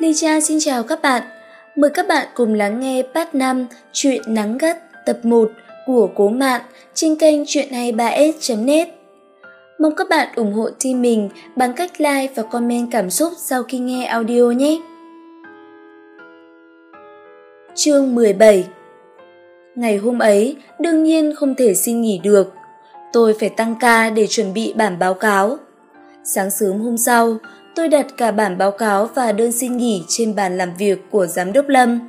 Ly Cha xin chào các bạn. Mời các bạn cùng lắng nghe part 5 Chuyện Nắng Gắt tập 1 của Cố Mạn trên kênh Chuyện 23s.net. Mong các bạn ủng hộ team mình bằng cách like và comment cảm xúc sau khi nghe audio nhé. Chương 17 Ngày hôm ấy, đương nhiên không thể xin nghỉ được. Tôi phải tăng ca để chuẩn bị bản báo cáo. Sáng sớm hôm sau, tôi đặt cả bản báo cáo và đơn xin nghỉ trên bàn làm việc của giám đốc Lâm.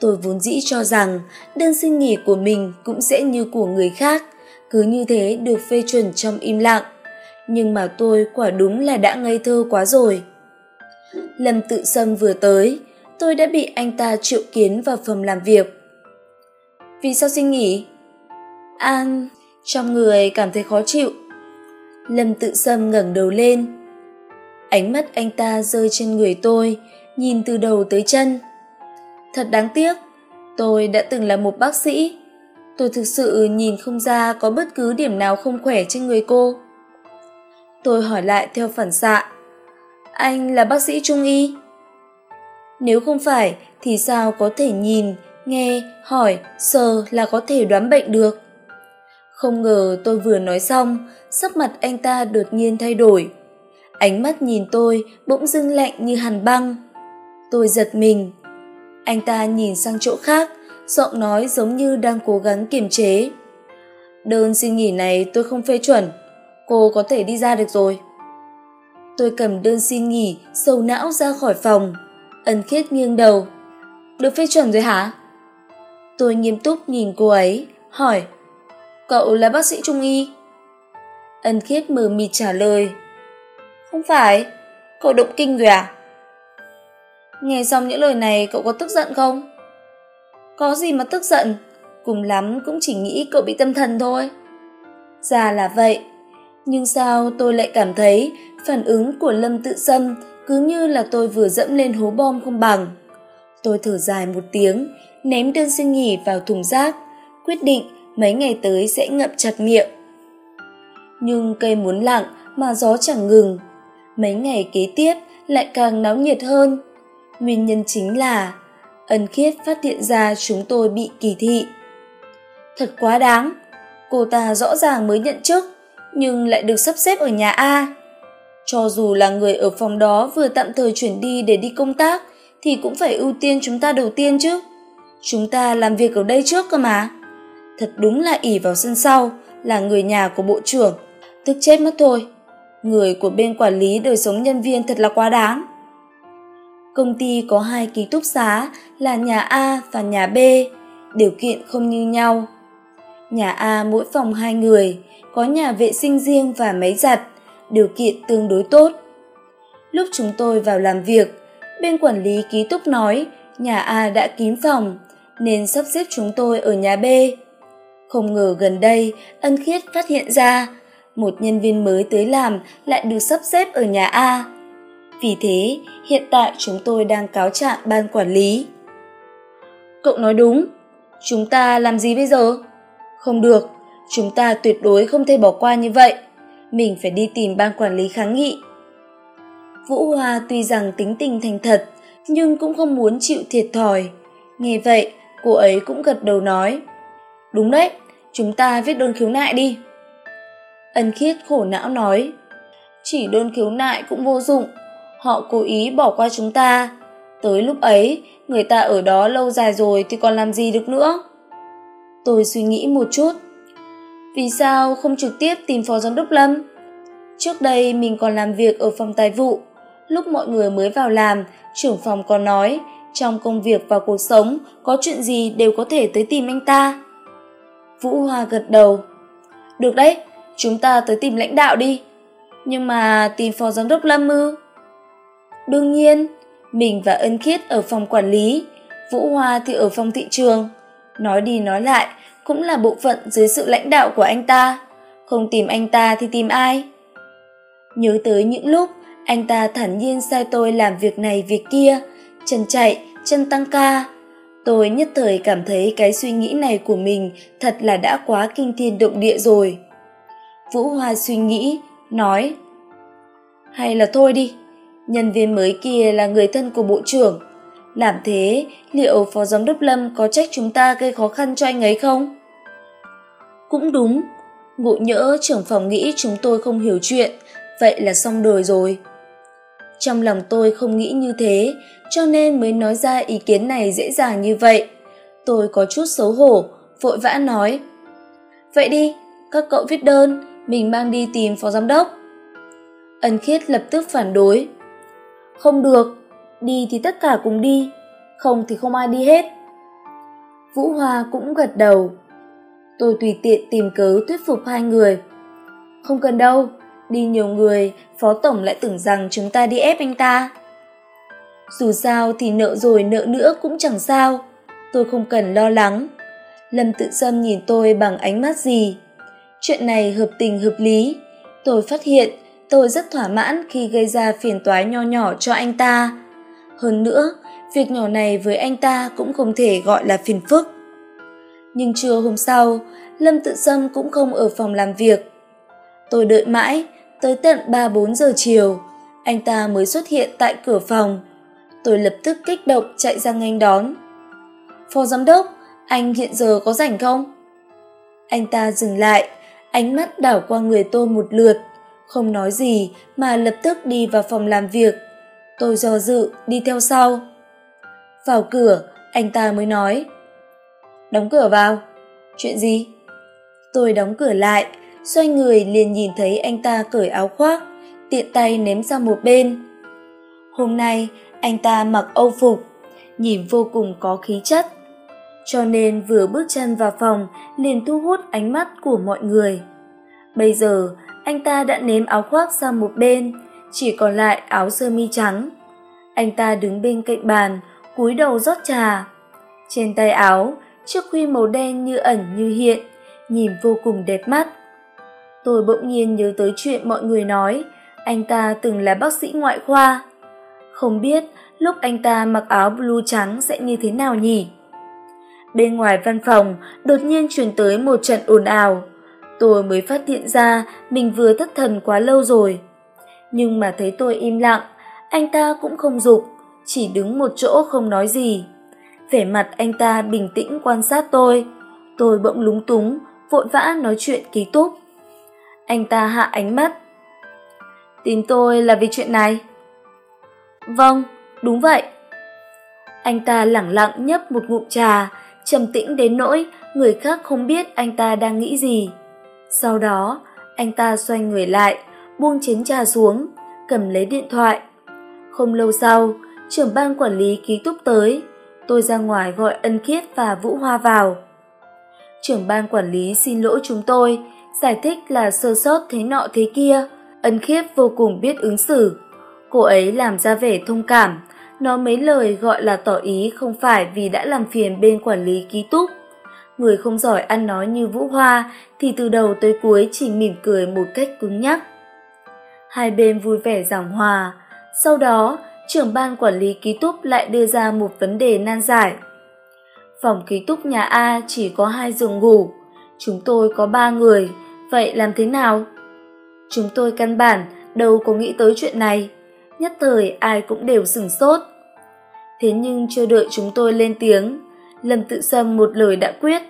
Tôi vốn dĩ cho rằng đơn xin nghỉ của mình cũng sẽ như của người khác, cứ như thế được phê chuẩn trong im lặng. Nhưng mà tôi quả đúng là đã ngây thơ quá rồi. Lâm tự sâm vừa tới, tôi đã bị anh ta triệu kiến vào phòng làm việc. Vì sao xin nghỉ? An, trong người cảm thấy khó chịu. Lâm tự sâm ngẩng đầu lên, ánh mắt anh ta rơi trên người tôi, nhìn từ đầu tới chân. Thật đáng tiếc, tôi đã từng là một bác sĩ. Tôi thực sự nhìn không ra có bất cứ điểm nào không khỏe trên người cô. Tôi hỏi lại theo phản xạ, anh là bác sĩ trung y? Nếu không phải thì sao có thể nhìn, nghe, hỏi, sờ là có thể đoán bệnh được? Không ngờ tôi vừa nói xong, sắc mặt anh ta đột nhiên thay đổi ánh mắt nhìn tôi bỗng dưng lạnh như hàn băng. Tôi giật mình. Anh ta nhìn sang chỗ khác, giọng nói giống như đang cố gắng kiềm chế. Đơn xin nghỉ này tôi không phê chuẩn. Cô có thể đi ra được rồi. Tôi cầm đơn xin nghỉ sầu não ra khỏi phòng, ân khiết nghiêng đầu. Được phê chuẩn rồi hả? Tôi nghiêm túc nhìn cô ấy, hỏi, cậu là bác sĩ trung y? Ân khiết mờ mịt trả lời không phải. Cậu động kinh rồi à? Nghe xong những lời này, cậu có tức giận không? Có gì mà tức giận. Cùng lắm cũng chỉ nghĩ cậu bị tâm thần thôi. Ra là vậy. Nhưng sao tôi lại cảm thấy phản ứng của lâm tự sâm cứ như là tôi vừa dẫm lên hố bom không bằng. Tôi thở dài một tiếng, ném đơn xin nghỉ vào thùng rác, quyết định mấy ngày tới sẽ ngậm chặt miệng. Nhưng cây muốn lặng mà gió chẳng ngừng mấy ngày kế tiếp lại càng náo nhiệt hơn. Nguyên nhân chính là ân khiết phát hiện ra chúng tôi bị kỳ thị. Thật quá đáng, cô ta rõ ràng mới nhận chức, nhưng lại được sắp xếp ở nhà a. Cho dù là người ở phòng đó vừa tạm thời chuyển đi để đi công tác, thì cũng phải ưu tiên chúng ta đầu tiên chứ. Chúng ta làm việc ở đây trước cơ mà. Thật đúng là ỉ vào sân sau, là người nhà của bộ trưởng. Tức chết mất thôi người của bên quản lý đời sống nhân viên thật là quá đáng. Công ty có hai ký túc xá là nhà a và nhà b, điều kiện không như nhau. Nhà a mỗi phòng hai người, có nhà vệ sinh riêng và máy giặt, điều kiện tương đối tốt. Lúc chúng tôi vào làm việc, bên quản lý ký túc nói nhà a đã kín phòng, nên sắp xếp chúng tôi ở nhà b. Không ngờ gần đây ân khiết phát hiện ra một nhân viên mới tới làm lại được sắp xếp ở nhà a. Vì thế, hiện tại chúng tôi đang cáo trạng ban quản lý. Cậu nói đúng. Chúng ta làm gì bây giờ? Không được. Chúng ta tuyệt đối không thể bỏ qua như vậy. Mình phải đi tìm ban quản lý kháng nghị. Vũ hoa tuy rằng tính tình thành thật, nhưng cũng không muốn chịu thiệt thòi. Nghe vậy, cô ấy cũng gật đầu nói, đúng đấy, chúng ta viết đơn khiếu nại đi ân khiết khổ não nói, chỉ đơn khiếu nại cũng vô dụng, họ cố ý bỏ qua chúng ta. Tới lúc ấy, người ta ở đó lâu dài rồi thì còn làm gì được nữa? Tôi suy nghĩ một chút. Vì sao không trực tiếp tìm phó giám đốc lâm? Trước đây mình còn làm việc ở phòng tài vụ. Lúc mọi người mới vào làm, trưởng phòng còn nói, trong công việc và cuộc sống, có chuyện gì đều có thể tới tìm anh ta. Vũ hoa gật đầu. Được đấy chúng ta tới tìm lãnh đạo đi. Nhưng mà tìm phó giám đốc lâm ư đương nhiên, mình và ân khiết ở phòng quản lý, vũ hoa thì ở phòng thị trường. Nói đi nói lại, cũng là bộ phận dưới sự lãnh đạo của anh ta. Không tìm anh ta thì tìm ai? Nhớ tới những lúc anh ta thản nhiên sai tôi làm việc này việc kia, chân chạy, chân tăng ca. Tôi nhất thời cảm thấy cái suy nghĩ này của mình thật là đã quá kinh thiên động địa rồi vũ hoa suy nghĩ, nói, hay là thôi đi, nhân viên mới kia là người thân của bộ trưởng. Làm thế, liệu phó giám đốc lâm có trách chúng ta gây khó khăn cho anh ấy không? Cũng đúng, ngộ nhỡ trưởng phòng nghĩ chúng tôi không hiểu chuyện, vậy là xong đời rồi. Trong lòng tôi không nghĩ như thế, cho nên mới nói ra ý kiến này dễ dàng như vậy. Tôi có chút xấu hổ, vội vã nói, vậy đi, các cậu viết đơn mình mang đi tìm phó giám đốc. Ân khiết lập tức phản đối. Không được, đi thì tất cả cùng đi, không thì không ai đi hết. Vũ hoa cũng gật đầu. Tôi tùy tiện tìm cớ thuyết phục hai người. Không cần đâu, đi nhiều người, phó tổng lại tưởng rằng chúng ta đi ép anh ta. Dù sao thì nợ rồi nợ nữa cũng chẳng sao. Tôi không cần lo lắng. Lâm tự sâm nhìn tôi bằng ánh mắt gì chuyện này hợp tình hợp lý. Tôi phát hiện, tôi rất thỏa mãn khi gây ra phiền toái nho nhỏ cho anh ta. Hơn nữa, việc nhỏ này với anh ta cũng không thể gọi là phiền phức. Nhưng trưa hôm sau, lâm tự sâm cũng không ở phòng làm việc. Tôi đợi mãi, tới tận ba bốn giờ chiều, anh ta mới xuất hiện tại cửa phòng. Tôi lập tức kích động chạy ra nghênh đón. Phó giám đốc, anh hiện giờ có rảnh không? Anh ta dừng lại ánh mắt đảo qua người tôi một lượt. Không nói gì, mà lập tức đi vào phòng làm việc. Tôi do dự, đi theo sau. Vào cửa, anh ta mới nói. Đóng cửa vào. Chuyện gì? Tôi đóng cửa lại, xoay người liền nhìn thấy anh ta cởi áo khoác, tiện tay ném sang một bên. Hôm nay, anh ta mặc âu phục, nhìn vô cùng có khí chất cho nên vừa bước chân vào phòng, liền thu hút ánh mắt của mọi người. Bây giờ, anh ta đã ném áo khoác sang một bên, chỉ còn lại áo sơ mi trắng. Anh ta đứng bên cạnh bàn, cúi đầu rót trà. Trên tay áo, chiếc khuy màu đen như ẩn như hiện, nhìn vô cùng đẹp mắt. Tôi bỗng nhiên nhớ tới chuyện mọi người nói, anh ta từng là bác sĩ ngoại khoa. Không biết lúc anh ta mặc áo blue trắng sẽ như thế nào nhỉ? Bên ngoài văn phòng, đột nhiên truyền tới một trận ồn ào. Tôi mới phát hiện ra mình vừa thất thần quá lâu rồi. Nhưng mà thấy tôi im lặng, anh ta cũng không dục, chỉ đứng một chỗ không nói gì. Vẻ mặt anh ta bình tĩnh quan sát tôi. Tôi bỗng lúng túng, vội vã nói chuyện ký túc. Anh ta hạ ánh mắt. Tìm tôi là vì chuyện này? Vâng đúng vậy. Anh ta lẳng lặng nhấp một ngụm trà trầm tĩnh đến nỗi người khác không biết anh ta đang nghĩ gì. Sau đó, anh ta xoay người lại, buông chén trà xuống, cầm lấy điện thoại. Không lâu sau, trưởng ban quản lý ký túc tới, tôi ra ngoài gọi ân khiết và vũ hoa vào. Trưởng ban quản lý xin lỗi chúng tôi, giải thích là sơ sót thế nọ thế kia, ân khiết vô cùng biết ứng xử. Cô ấy làm ra vẻ thông cảm nói mấy lời gọi là tỏ ý không phải vì đã làm phiền bên quản lý ký túc. Người không giỏi ăn nói như vũ hoa thì từ đầu tới cuối chỉ mỉm cười một cách cứng nhắc. Hai bên vui vẻ giảng hòa. Sau đó, trưởng ban quản lý ký túc lại đưa ra một vấn đề nan giải. Phòng ký túc nhà a chỉ có hai giường ngủ. Chúng tôi có ba người. Vậy làm thế nào? Chúng tôi căn bản đâu có nghĩ tới chuyện này. Nhất thời ai cũng đều sửng sốt thế nhưng chưa đợi chúng tôi lên tiếng, lâm tự sâm một lời đã quyết.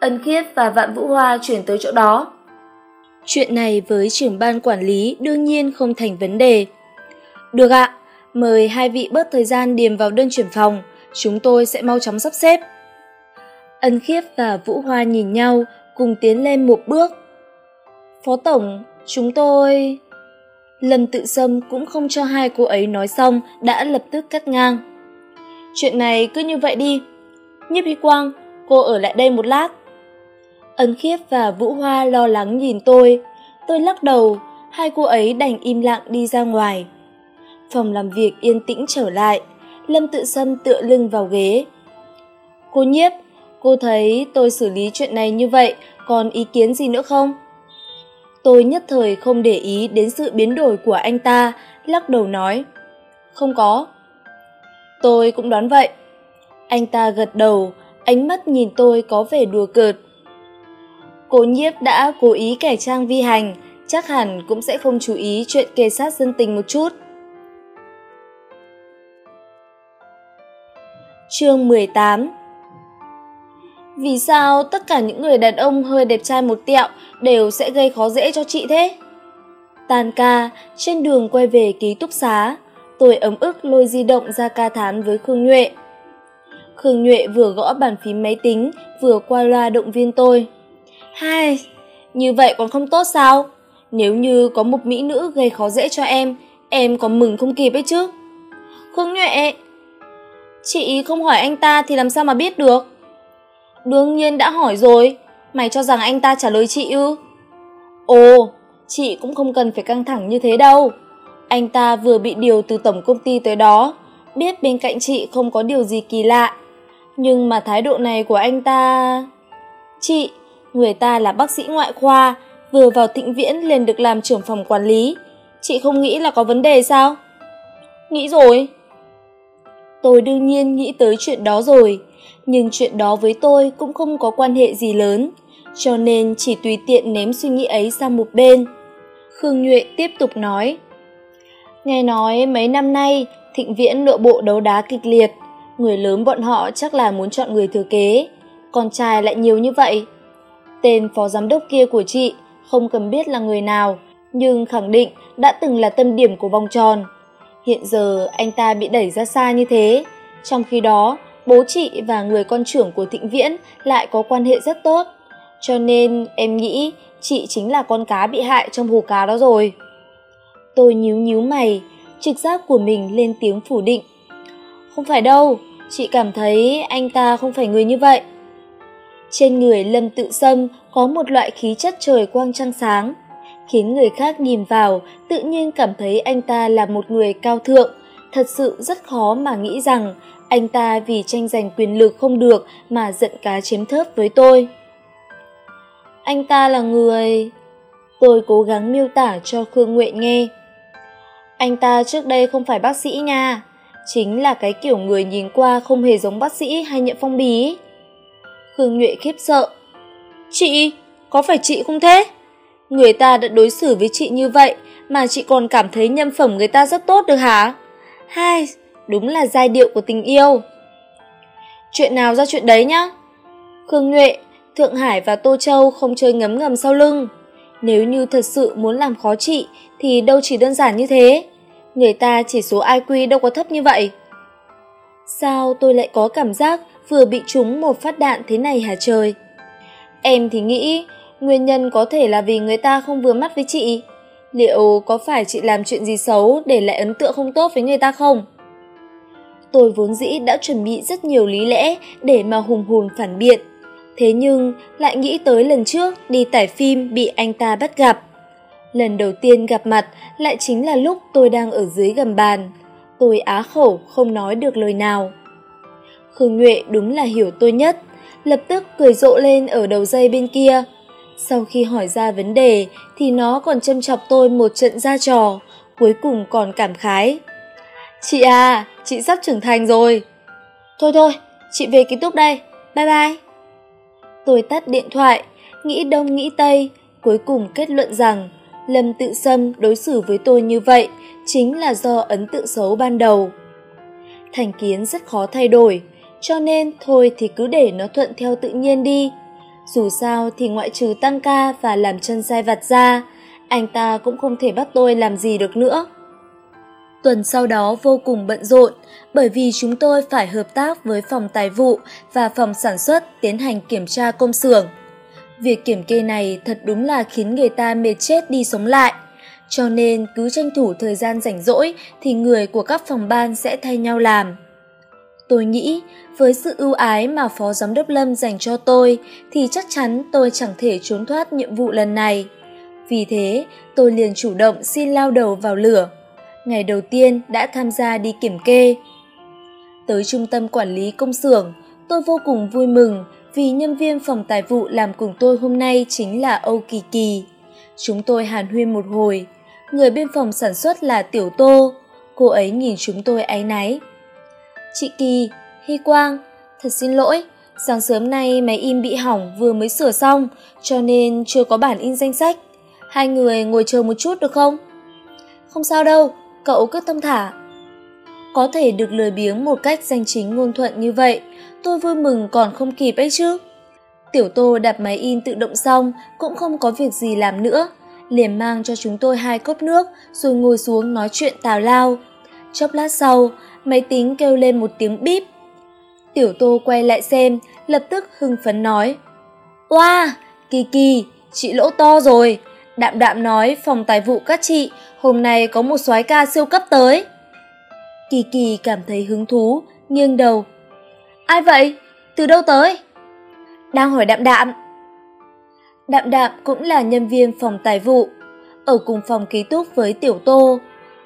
Ân khiết và vạn vũ hoa chuyển tới chỗ đó. Chuyện này với trưởng ban quản lý đương nhiên không thành vấn đề. Được ạ, mời hai vị bớt thời gian điềm vào đơn chuyển phòng, chúng tôi sẽ mau chóng sắp xếp. Ân khiết và vũ hoa nhìn nhau, cùng tiến lên một bước. Phó tổng, chúng tôi lâm tự sâm cũng không cho hai cô ấy nói xong, đã lập tức cắt ngang. Chuyện này cứ như vậy đi. Nhiếp hy quang, cô ở lại đây một lát. Ấn khiếp và vũ hoa lo lắng nhìn tôi. Tôi lắc đầu, hai cô ấy đành im lặng đi ra ngoài. Phòng làm việc yên tĩnh trở lại, lâm tự sâm tựa lưng vào ghế. Cô nhiếp, cô thấy tôi xử lý chuyện này như vậy, còn ý kiến gì nữa không? tôi nhất thời không để ý đến sự biến đổi của anh ta, lắc đầu nói, không có. Tôi cũng đoán vậy. Anh ta gật đầu, ánh mắt nhìn tôi có vẻ đùa cợt. Cố nhiếp đã cố ý cải trang vi hành, chắc hẳn cũng sẽ không chú ý chuyện kề sát dân tình một chút. Chương 18 vì sao tất cả những người đàn ông hơi đẹp trai một tẹo đều sẽ gây khó dễ cho chị thế? Tan ca, trên đường quay về ký túc xá, tôi ấm ức lôi di động ra ca thán với Khương Nhuệ. Khương Nhuệ vừa gõ bàn phím máy tính, vừa qua loa động viên tôi. Hai, như vậy còn không tốt sao? Nếu như có một mỹ nữ gây khó dễ cho em, em có mừng không kịp ấy chứ. Khương Nhuệ, chị không hỏi anh ta thì làm sao mà biết được? Đương nhiên đã hỏi rồi, mày cho rằng anh ta trả lời chị ư? Ồ, chị cũng không cần phải căng thẳng như thế đâu. Anh ta vừa bị điều từ tổng công ty tới đó, biết bên cạnh chị không có điều gì kỳ lạ. Nhưng mà thái độ này của anh ta... Chị, người ta là bác sĩ ngoại khoa, vừa vào thịnh viễn liền được làm trưởng phòng quản lý. Chị không nghĩ là có vấn đề sao? Nghĩ rồi. Tôi đương nhiên nghĩ tới chuyện đó rồi, nhưng chuyện đó với tôi cũng không có quan hệ gì lớn, cho nên chỉ tùy tiện ném suy nghĩ ấy sang một bên. Khương Nhuệ tiếp tục nói. Nghe nói mấy năm nay, thịnh viễn nội bộ đấu đá kịch liệt, người lớn bọn họ chắc là muốn chọn người thừa kế, con trai lại nhiều như vậy. Tên phó giám đốc kia của chị không cần biết là người nào, nhưng khẳng định đã từng là tâm điểm của vòng tròn. Hiện giờ anh ta bị đẩy ra xa như thế, trong khi đó bố chị và người con trưởng của Thịnh Viễn lại có quan hệ rất tốt. Cho nên em nghĩ chị chính là con cá bị hại trong hồ cá đó rồi. Tôi nhíu nhíu mày, trực giác của mình lên tiếng phủ định. Không phải đâu, chị cảm thấy anh ta không phải người như vậy. Trên người Lâm Tự Sâm có một loại khí chất trời quang trăng sáng, khiến người khác nhìn vào tự nhiên cảm thấy anh ta là một người cao thượng. Thật sự rất khó mà nghĩ rằng anh ta vì tranh giành quyền lực không được mà giận cá chiếm thớp với tôi. Anh ta là người... Tôi cố gắng miêu tả cho Khương Nguyện nghe. Anh ta trước đây không phải bác sĩ nha, chính là cái kiểu người nhìn qua không hề giống bác sĩ hay nhận phong bì. Khương Nhuệ khiếp sợ. Chị, có phải chị không thế? Người ta đã đối xử với chị như vậy mà chị còn cảm thấy nhân phẩm người ta rất tốt được hả? Hai, đúng là giai điệu của tình yêu. Chuyện nào ra chuyện đấy nhá? Khương Nhuệ, Thượng Hải và Tô Châu không chơi ngấm ngầm sau lưng. Nếu như thật sự muốn làm khó chị thì đâu chỉ đơn giản như thế. Người ta chỉ số IQ đâu có thấp như vậy. Sao tôi lại có cảm giác vừa bị trúng một phát đạn thế này hả trời? Em thì nghĩ nguyên nhân có thể là vì người ta không vừa mắt với chị. Liệu có phải chị làm chuyện gì xấu để lại ấn tượng không tốt với người ta không? Tôi vốn dĩ đã chuẩn bị rất nhiều lý lẽ để mà hùng hồn phản biện. Thế nhưng lại nghĩ tới lần trước đi tải phim bị anh ta bắt gặp. Lần đầu tiên gặp mặt lại chính là lúc tôi đang ở dưới gầm bàn. Tôi á khẩu không nói được lời nào. Khương Nhuệ đúng là hiểu tôi nhất, lập tức cười rộ lên ở đầu dây bên kia. Sau khi hỏi ra vấn đề thì nó còn châm chọc tôi một trận ra trò, cuối cùng còn cảm khái. Chị à, chị sắp trưởng thành rồi. Thôi thôi, chị về ký túc đây, bye bye. Tôi tắt điện thoại, nghĩ đông nghĩ tây, cuối cùng kết luận rằng Lâm Tự Sâm đối xử với tôi như vậy chính là do ấn tượng xấu ban đầu. Thành kiến rất khó thay đổi, cho nên thôi thì cứ để nó thuận theo tự nhiên đi. Dù sao thì ngoại trừ tăng ca và làm chân sai vặt ra, anh ta cũng không thể bắt tôi làm gì được nữa. Tuần sau đó vô cùng bận rộn bởi vì chúng tôi phải hợp tác với phòng tài vụ và phòng sản xuất tiến hành kiểm tra công xưởng. Việc kiểm kê này thật đúng là khiến người ta mệt chết đi sống lại. Cho nên cứ tranh thủ thời gian rảnh rỗi thì người của các phòng ban sẽ thay nhau làm. Tôi nghĩ với sự ưu ái mà Phó Giám đốc Lâm dành cho tôi thì chắc chắn tôi chẳng thể trốn thoát nhiệm vụ lần này. Vì thế, tôi liền chủ động xin lao đầu vào lửa. Ngày đầu tiên đã tham gia đi kiểm kê. Tới trung tâm quản lý công xưởng, tôi vô cùng vui mừng vì nhân viên phòng tài vụ làm cùng tôi hôm nay chính là Âu Kỳ Kỳ. Chúng tôi hàn huyên một hồi. Người bên phòng sản xuất là Tiểu Tô. Cô ấy nhìn chúng tôi áy náy. Chị Kỳ, Hy Quang, thật xin lỗi, sáng sớm nay máy in bị hỏng vừa mới sửa xong, cho nên chưa có bản in danh sách. Hai người ngồi chờ một chút được không? Không sao đâu, cậu cứ tâm thả. có thể được lười biếng một cách danh chính ngôn thuận như vậy, tôi vui mừng còn không kịp ấy chứ. Tiểu tô đặt máy in tự động xong, cũng không có việc gì làm nữa. Liền mang cho chúng tôi hai cốc nước, rồi ngồi xuống nói chuyện tào lao. Chốc lát sau, máy tính kêu lên một tiếng bíp. Tiểu tô quay lại xem, lập tức hưng phấn nói. Oa, kỳ kỳ, chị lỗ to rồi đạm đạm nói, phòng tài vụ các chị, hôm nay có một soái ca siêu cấp tới. Kỳ kỳ cảm thấy hứng thú, nghiêng đầu. Ai vậy? Từ đâu tới? Đang hỏi đạm đạm. Đạm đạm cũng là nhân viên phòng tài vụ. Ở cùng phòng ký túc với tiểu tô,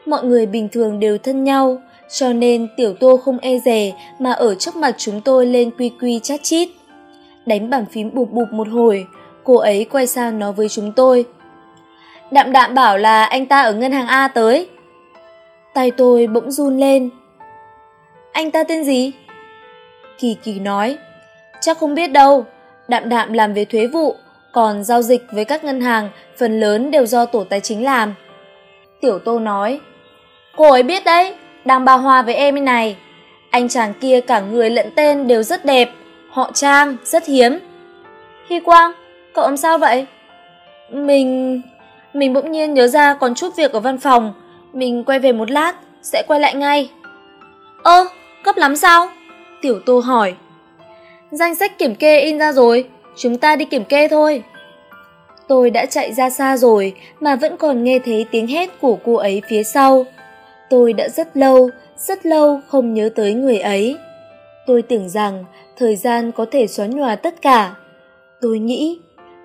mọi người bình thường đều thân nhau, cho nên tiểu tô không e dè mà ở trước mặt chúng tôi lên quy quy chát chít. Đánh bàn phím bụp bụp một hồi, cô ấy quay sang nói với chúng tôi đạm đạm bảo là anh ta ở ngân hàng a tới. Tay tôi bỗng run lên. Anh ta tên gì? Kỳ kỳ nói. Chắc không biết đâu. Đạm đạm làm về thuế vụ, còn giao dịch với các ngân hàng, phần lớn đều do tổ tài chính làm. Tiểu tô nói. Cô ấy biết đấy, đang ba hoa với em này. Anh chàng kia cả người lẫn tên đều rất đẹp. Họ trang rất hiếm. Hy quang, cậu làm sao vậy? Mình mình bỗng nhiên nhớ ra còn chút việc ở văn phòng. Mình quay về một lát, sẽ quay lại ngay. Ơ cấp lắm sao? Tiểu tô hỏi. Danh sách kiểm kê in ra rồi, chúng ta đi kiểm kê thôi. Tôi đã chạy ra xa rồi, mà vẫn còn nghe thấy tiếng hét của cô ấy phía sau. Tôi đã rất lâu rất lâu không nhớ tới người ấy. Tôi tưởng rằng thời gian có thể xóa nhòa tất cả. Tôi nghĩ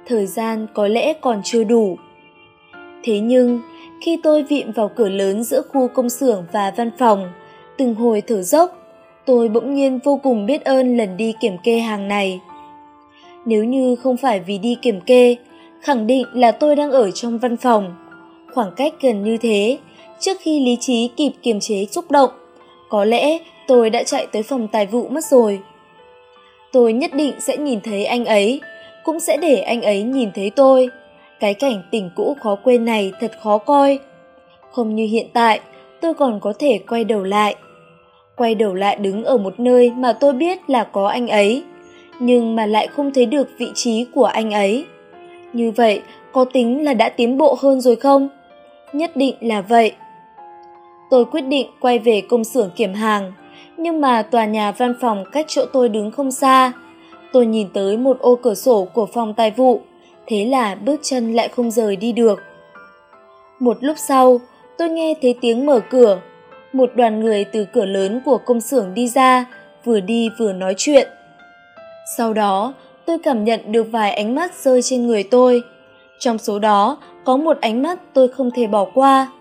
thời gian có lẽ còn chưa đủ thế nhưng, khi tôi vịn vào cửa lớn giữa khu công xưởng và văn phòng, từng hồi thở dốc, tôi bỗng nhiên vô cùng biết ơn lần đi kiểm kê hàng này. Nếu như không phải vì đi kiểm kê, khẳng định là tôi đang ở trong văn phòng. Khoảng cách gần như thế, trước khi lý trí kịp kiềm chế xúc động, có lẽ tôi đã chạy tới phòng tài vụ mất rồi. Tôi nhất định sẽ nhìn thấy anh ấy, cũng sẽ để anh ấy nhìn thấy tôi cái cảnh tình cũ khó quên này thật khó coi. Không như hiện tại, tôi còn có thể quay đầu lại. Quay đầu lại đứng ở một nơi mà tôi biết là có anh ấy, nhưng mà lại không thấy được vị trí của anh ấy. Như vậy, có tính là đã tiến bộ hơn rồi không? Nhất định là vậy. Tôi quyết định quay về công xưởng kiểm hàng, nhưng mà tòa nhà văn phòng cách chỗ tôi đứng không xa. Tôi nhìn tới một ô cửa sổ của phòng tài vụ thế là bước chân lại không rời đi được. Một lúc sau, tôi nghe thấy tiếng mở cửa. Một đoàn người từ cửa lớn của công xưởng đi ra, vừa đi vừa nói chuyện. Sau đó, tôi cảm nhận được vài ánh mắt rơi trên người tôi. Trong số đó, có một ánh mắt tôi không thể bỏ qua.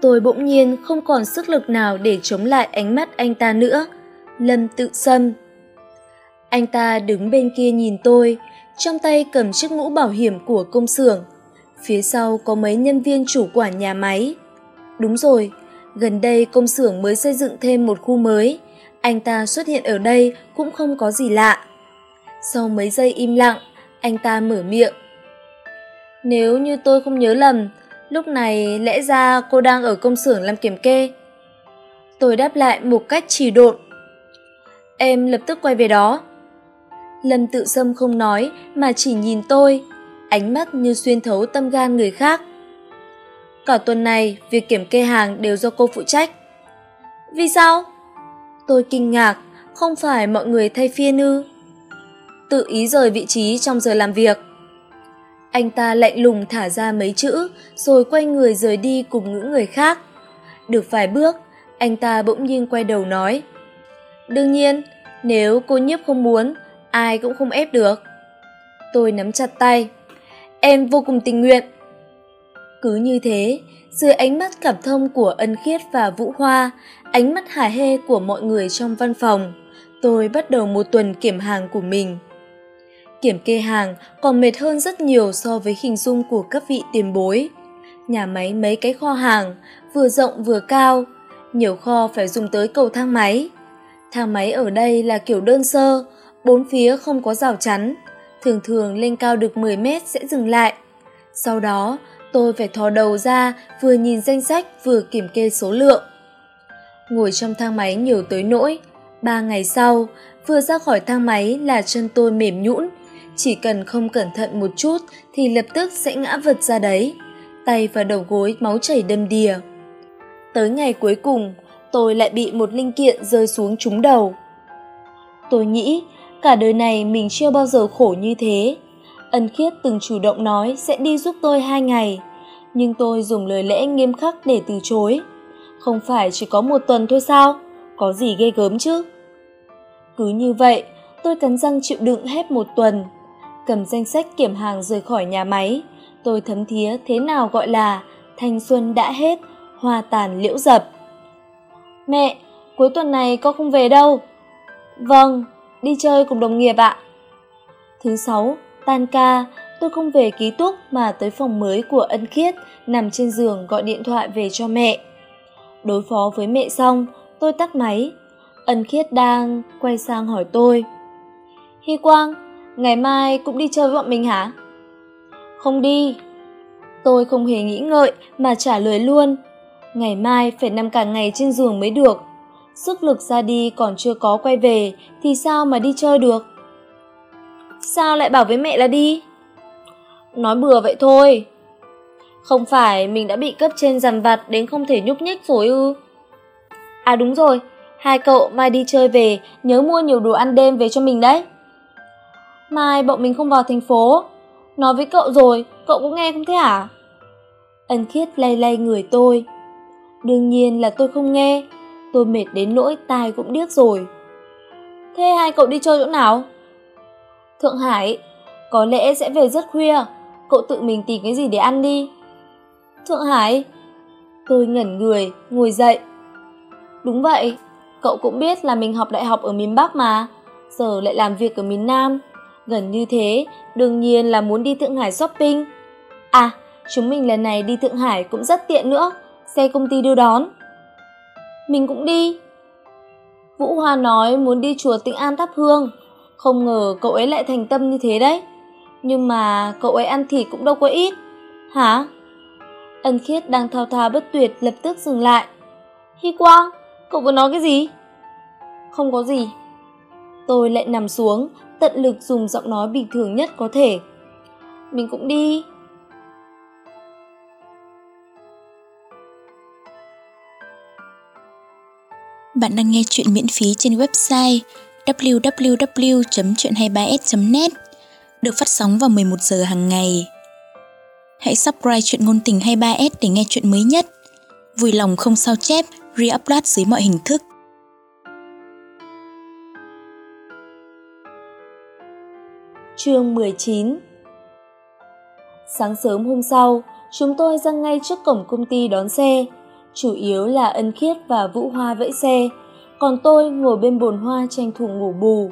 Tôi bỗng nhiên không còn sức lực nào để chống lại ánh mắt anh ta nữa. Lâm tự xâm. Anh ta đứng bên kia nhìn tôi trong tay cầm chiếc mũ bảo hiểm của công xưởng. Phía sau có mấy nhân viên chủ quản nhà máy. Đúng rồi, gần đây công xưởng mới xây dựng thêm một khu mới. Anh ta xuất hiện ở đây cũng không có gì lạ. Sau mấy giây im lặng, anh ta mở miệng. Nếu như tôi không nhớ lầm, lúc này lẽ ra cô đang ở công xưởng làm kiểm kê. Tôi đáp lại một cách trì độn. Em lập tức quay về đó lâm tự sâm không nói mà chỉ nhìn tôi, ánh mắt như xuyên thấu tâm gan người khác. Cả tuần này, việc kiểm kê hàng đều do cô phụ trách. Vì sao? Tôi kinh ngạc, không phải mọi người thay phiên ư? Tự ý rời vị trí trong giờ làm việc. Anh ta lạnh lùng thả ra mấy chữ, rồi quay người rời đi cùng những người khác. Được vài bước, anh ta bỗng nhiên quay đầu nói. Đương nhiên, nếu cô nhiếp không muốn ai cũng không ép được. Tôi nắm chặt tay. Em vô cùng tình nguyện. Cứ như thế, dưới ánh mắt cảm thông của ân khiết và vũ hoa, ánh mắt hả hê của mọi người trong văn phòng, tôi bắt đầu một tuần kiểm hàng của mình. Kiểm kê hàng còn mệt hơn rất nhiều so với hình dung của các vị tiền bối. Nhà máy mấy cái kho hàng, vừa rộng vừa cao, nhiều kho phải dùng tới cầu thang máy. Thang máy ở đây là kiểu đơn sơ bốn phía không có rào chắn. Thường thường lên cao được 10 mét sẽ dừng lại. Sau đó, tôi phải thò đầu ra, vừa nhìn danh sách, vừa kiểm kê số lượng. Ngồi trong thang máy nhiều tới nỗi, ba ngày sau, vừa ra khỏi thang máy là chân tôi mềm nhũn. Chỉ cần không cẩn thận một chút thì lập tức sẽ ngã vật ra đấy. Tay và đầu gối máu chảy đầm đìa. Tới ngày cuối cùng, tôi lại bị một linh kiện rơi xuống trúng đầu. Tôi nghĩ cả đời này mình chưa bao giờ khổ như thế. Ân khiết từng chủ động nói sẽ đi giúp tôi hai ngày, nhưng tôi dùng lời lẽ nghiêm khắc để từ chối. Không phải chỉ có một tuần thôi sao? Có gì ghê gớm chứ? Cứ như vậy, tôi cắn răng chịu đựng hết một tuần. Cầm danh sách kiểm hàng rời khỏi nhà máy, tôi thấm thía thế nào gọi là thanh xuân đã hết, hoa tàn liễu dập. Mẹ, cuối tuần này con không về đâu. Vâng đi chơi cùng đồng nghiệp ạ. Thứ sáu, tan ca. Tôi không về ký túc mà tới phòng mới của ân khiết, nằm trên giường gọi điện thoại về cho mẹ. Đối phó với mẹ xong, tôi tắt máy. Ân khiết đang quay sang hỏi tôi. Hy quang, ngày mai cũng đi chơi với bọn mình hả? Không đi. Tôi không hề nghĩ ngợi mà trả lời luôn. Ngày mai phải nằm cả ngày trên giường mới được sức lực ra đi còn chưa có quay về, thì sao mà đi chơi được? Sao lại bảo với mẹ là đi? Nói bừa vậy thôi. Không phải mình đã bị cấp trên dằn vặt đến không thể nhúc nhích rồi ư? À đúng rồi, hai cậu mai đi chơi về, nhớ mua nhiều đồ ăn đêm về cho mình đấy. Mai bọn mình không vào thành phố. Nói với cậu rồi, cậu cũng nghe không thế hả ân khiết lay lay người tôi. Đương nhiên là tôi không nghe tôi mệt đến nỗi tai cũng điếc rồi. Thế hai cậu đi chơi chỗ nào? Thượng hải, có lẽ sẽ về rất khuya. Cậu tự mình tìm cái gì để ăn đi. Thượng hải, tôi ngẩn người, ngồi dậy. Đúng vậy, cậu cũng biết là mình học đại học ở miền bắc mà. Giờ lại làm việc ở miền nam. Gần như thế, đương nhiên là muốn đi thượng hải shopping. À chúng mình lần này đi thượng hải cũng rất tiện nữa. Xe công ty đưa đón mình cũng đi. Vũ hoa nói muốn đi chùa tĩnh an thắp hương. Không ngờ cậu ấy lại thành tâm như thế đấy. Nhưng mà cậu ấy ăn thịt cũng đâu có ít. Hả? Ân khiết đang thao thao bất tuyệt lập tức dừng lại. Hi quang, cậu vừa nói cái gì? Không có gì. Tôi lại nằm xuống, tận lực dùng giọng nói bình thường nhất có thể. Mình cũng đi. Bạn đang nghe chuyện miễn phí trên website www.chuyện23s.net được phát sóng vào 11 giờ hàng ngày. Hãy subscribe chuyện ngôn tình 23s để nghe chuyện mới nhất. Vui lòng không sao chép, re-upload dưới mọi hình thức. Chương 19 Sáng sớm hôm sau, chúng tôi ra ngay trước cổng công ty đón xe. Chủ yếu là Ân Khiết và Vũ Hoa vẫy xe, còn tôi ngồi bên bồn hoa tranh thủ ngủ bù.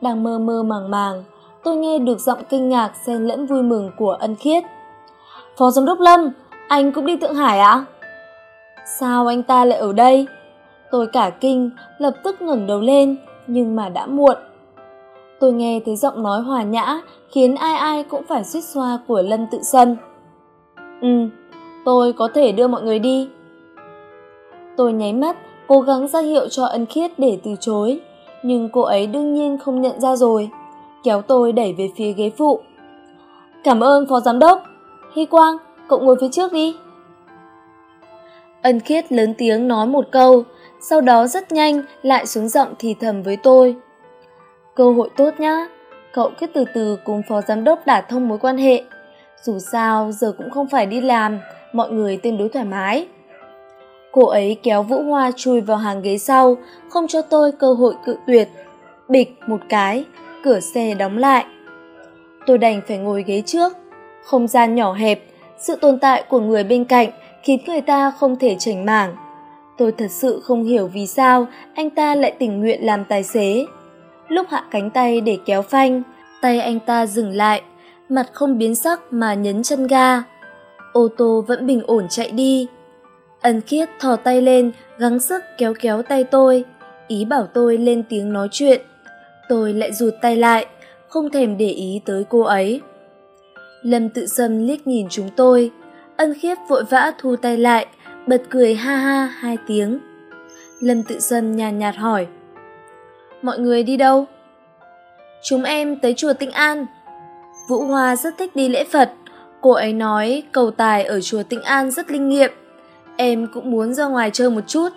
Đang mơ mơ màng màng, tôi nghe được giọng kinh ngạc xen lẫn vui mừng của Ân Khiết. Phó Giám đốc Lâm, anh cũng đi Thượng Hải ạ? À? Sao anh ta lại ở đây? Tôi cả kinh, lập tức ngẩng đầu lên, nhưng mà đã muộn. Tôi nghe thấy giọng nói hòa nhã, khiến ai ai cũng phải suýt xoa của Lâm tự sân. Ừ, tôi có thể đưa mọi người đi. Tôi nháy mắt, cố gắng ra hiệu cho ân khiết để từ chối, nhưng cô ấy đương nhiên không nhận ra rồi, kéo tôi đẩy về phía ghế phụ. Cảm ơn phó giám đốc. Hy Quang, cậu ngồi phía trước đi. Ân khiết lớn tiếng nói một câu, sau đó rất nhanh lại xuống giọng thì thầm với tôi. Cơ hội tốt nhá, cậu cứ từ từ cùng phó giám đốc đả thông mối quan hệ. Dù sao giờ cũng không phải đi làm, mọi người tương đối thoải mái. Cô ấy kéo Vũ Hoa chui vào hàng ghế sau, không cho tôi cơ hội cự tuyệt. Bịch một cái, cửa xe đóng lại. Tôi đành phải ngồi ghế trước. Không gian nhỏ hẹp, sự tồn tại của người bên cạnh khiến người ta không thể chảnh mảng. Tôi thật sự không hiểu vì sao anh ta lại tình nguyện làm tài xế. Lúc hạ cánh tay để kéo phanh, tay anh ta dừng lại, mặt không biến sắc mà nhấn chân ga. Ô tô vẫn bình ổn chạy đi. Ân khiết thò tay lên, gắng sức kéo kéo tay tôi, ý bảo tôi lên tiếng nói chuyện. Tôi lại rụt tay lại, không thèm để ý tới cô ấy. Lâm tự sâm liếc nhìn chúng tôi, ân khiết vội vã thu tay lại, bật cười ha ha hai tiếng. Lâm tự sâm nhàn nhạt hỏi. Mọi người đi đâu? Chúng em tới chùa Tĩnh An. Vũ Hoa rất thích đi lễ Phật. Cô ấy nói cầu tài ở chùa Tĩnh An rất linh nghiệm. Em cũng muốn ra ngoài chơi một chút.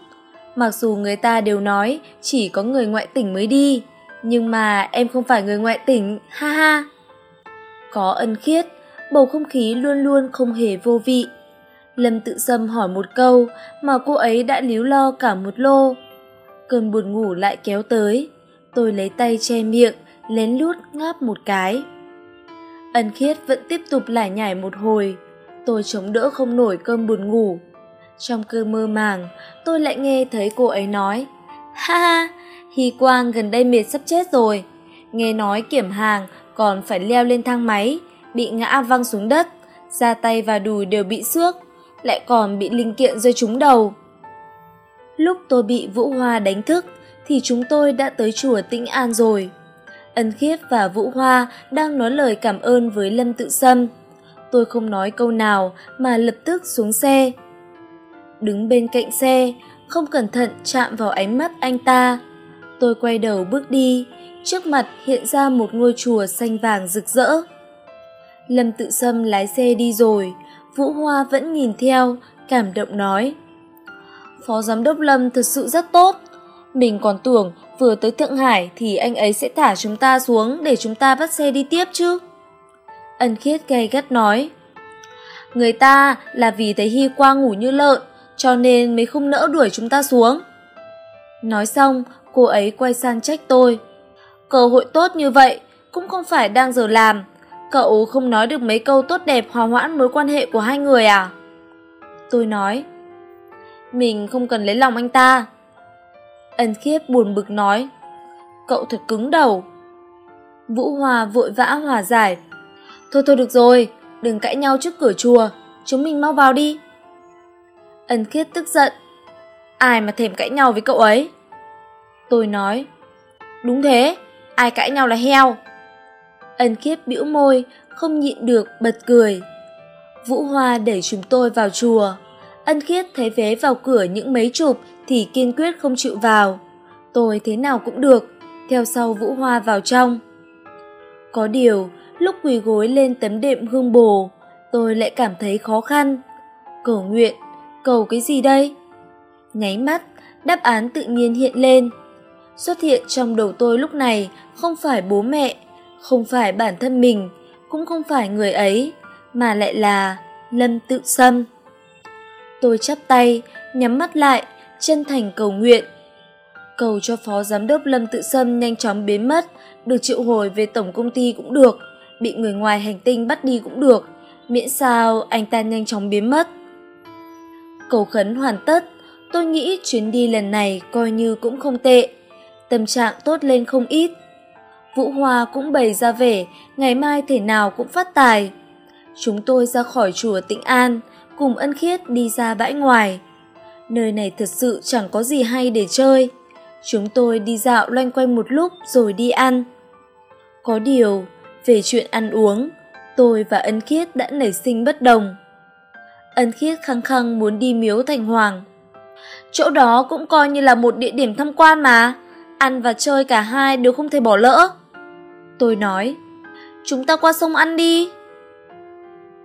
Mặc dù người ta đều nói chỉ có người ngoại tỉnh mới đi, nhưng mà em không phải người ngoại tỉnh, ha ha. Có ân khiết, bầu không khí luôn luôn không hề vô vị. Lâm tự sâm hỏi một câu mà cô ấy đã líu lo cả một lô. Cơn buồn ngủ lại kéo tới, tôi lấy tay che miệng, lén lút ngáp một cái. Ân khiết vẫn tiếp tục lải nhải một hồi, tôi chống đỡ không nổi cơn buồn ngủ. Trong cơn mơ màng, tôi lại nghe thấy cô ấy nói, Ha ha, Hy Quang gần đây mệt sắp chết rồi. Nghe nói kiểm hàng còn phải leo lên thang máy, bị ngã văng xuống đất, da tay và đùi đều bị xước, lại còn bị linh kiện rơi trúng đầu. Lúc tôi bị Vũ Hoa đánh thức thì chúng tôi đã tới chùa Tĩnh An rồi. Ân Khiết và Vũ Hoa đang nói lời cảm ơn với Lâm Tự Sâm. Tôi không nói câu nào mà lập tức xuống xe. Đứng bên cạnh xe, không cẩn thận chạm vào ánh mắt anh ta. Tôi quay đầu bước đi, trước mặt hiện ra một ngôi chùa xanh vàng rực rỡ. Lâm Tự Sâm lái xe đi rồi, Vũ Hoa vẫn nhìn theo, cảm động nói. Phó Giám đốc Lâm thật sự rất tốt. Mình còn tưởng vừa tới Thượng Hải thì anh ấy sẽ thả chúng ta xuống để chúng ta bắt xe đi tiếp chứ. Ân khiết gay gắt nói. Người ta là vì thấy Hy Quang ngủ như lợn, cho nên mới không nỡ đuổi chúng ta xuống. Nói xong, cô ấy quay sang trách tôi. Cơ hội tốt như vậy, cũng không phải đang giờ làm. Cậu không nói được mấy câu tốt đẹp hòa hoãn mối quan hệ của hai người à? Tôi nói. Mình không cần lấy lòng anh ta. Ân khiết buồn bực nói. Cậu thật cứng đầu. Vũ Hòa vội vã hòa giải. Thôi thôi được rồi, đừng cãi nhau trước cửa chùa, chúng mình mau vào đi. Ân khiết tức giận. Ai mà thèm cãi nhau với cậu ấy? Tôi nói. Đúng thế, ai cãi nhau là heo. Ân khiết bĩu môi, không nhịn được bật cười. Vũ Hoa đẩy chúng tôi vào chùa. Ân khiết thấy vé vào cửa những mấy chục thì kiên quyết không chịu vào. Tôi thế nào cũng được, theo sau Vũ Hoa vào trong. Có điều, lúc quỳ gối lên tấm đệm hương bồ, tôi lại cảm thấy khó khăn. Cầu nguyện, cầu cái gì đây? Nháy mắt, đáp án tự nhiên hiện lên. Xuất hiện trong đầu tôi lúc này không phải bố mẹ, không phải bản thân mình, cũng không phải người ấy, mà lại là Lâm Tự Sâm. Tôi chắp tay, nhắm mắt lại, chân thành cầu nguyện. Cầu cho Phó Giám đốc Lâm Tự Sâm nhanh chóng biến mất, được triệu hồi về tổng công ty cũng được, bị người ngoài hành tinh bắt đi cũng được, miễn sao anh ta nhanh chóng biến mất. Cầu khấn hoàn tất, tôi nghĩ chuyến đi lần này coi như cũng không tệ. Tâm trạng tốt lên không ít. Vũ Hoa cũng bày ra vẻ, ngày mai thể nào cũng phát tài. Chúng tôi ra khỏi chùa Tĩnh An, cùng ân khiết đi ra bãi ngoài. Nơi này thật sự chẳng có gì hay để chơi. Chúng tôi đi dạo loanh quanh một lúc rồi đi ăn. Có điều, về chuyện ăn uống, tôi và ân khiết đã nảy sinh bất đồng. Ân khiết khăng khăng muốn đi miếu thành hoàng. Chỗ đó cũng coi như là một địa điểm tham quan mà, ăn và chơi cả hai đều không thể bỏ lỡ. Tôi nói, chúng ta qua sông ăn đi.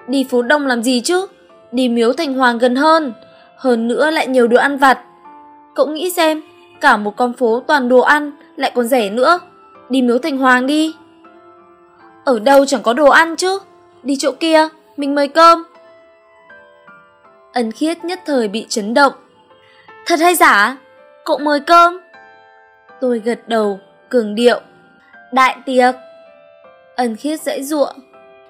Đi phố đông làm gì chứ? Đi miếu thành hoàng gần hơn, hơn nữa lại nhiều đồ ăn vặt. Cậu nghĩ xem, cả một con phố toàn đồ ăn lại còn rẻ nữa. Đi miếu thành hoàng đi. Ở đâu chẳng có đồ ăn chứ, đi chỗ kia, mình mời cơm. Ân khiết nhất thời bị chấn động. Thật hay giả? Cậu mời cơm? Tôi gật đầu, cường điệu. Đại tiệc. Ân khiết dãy ruộng.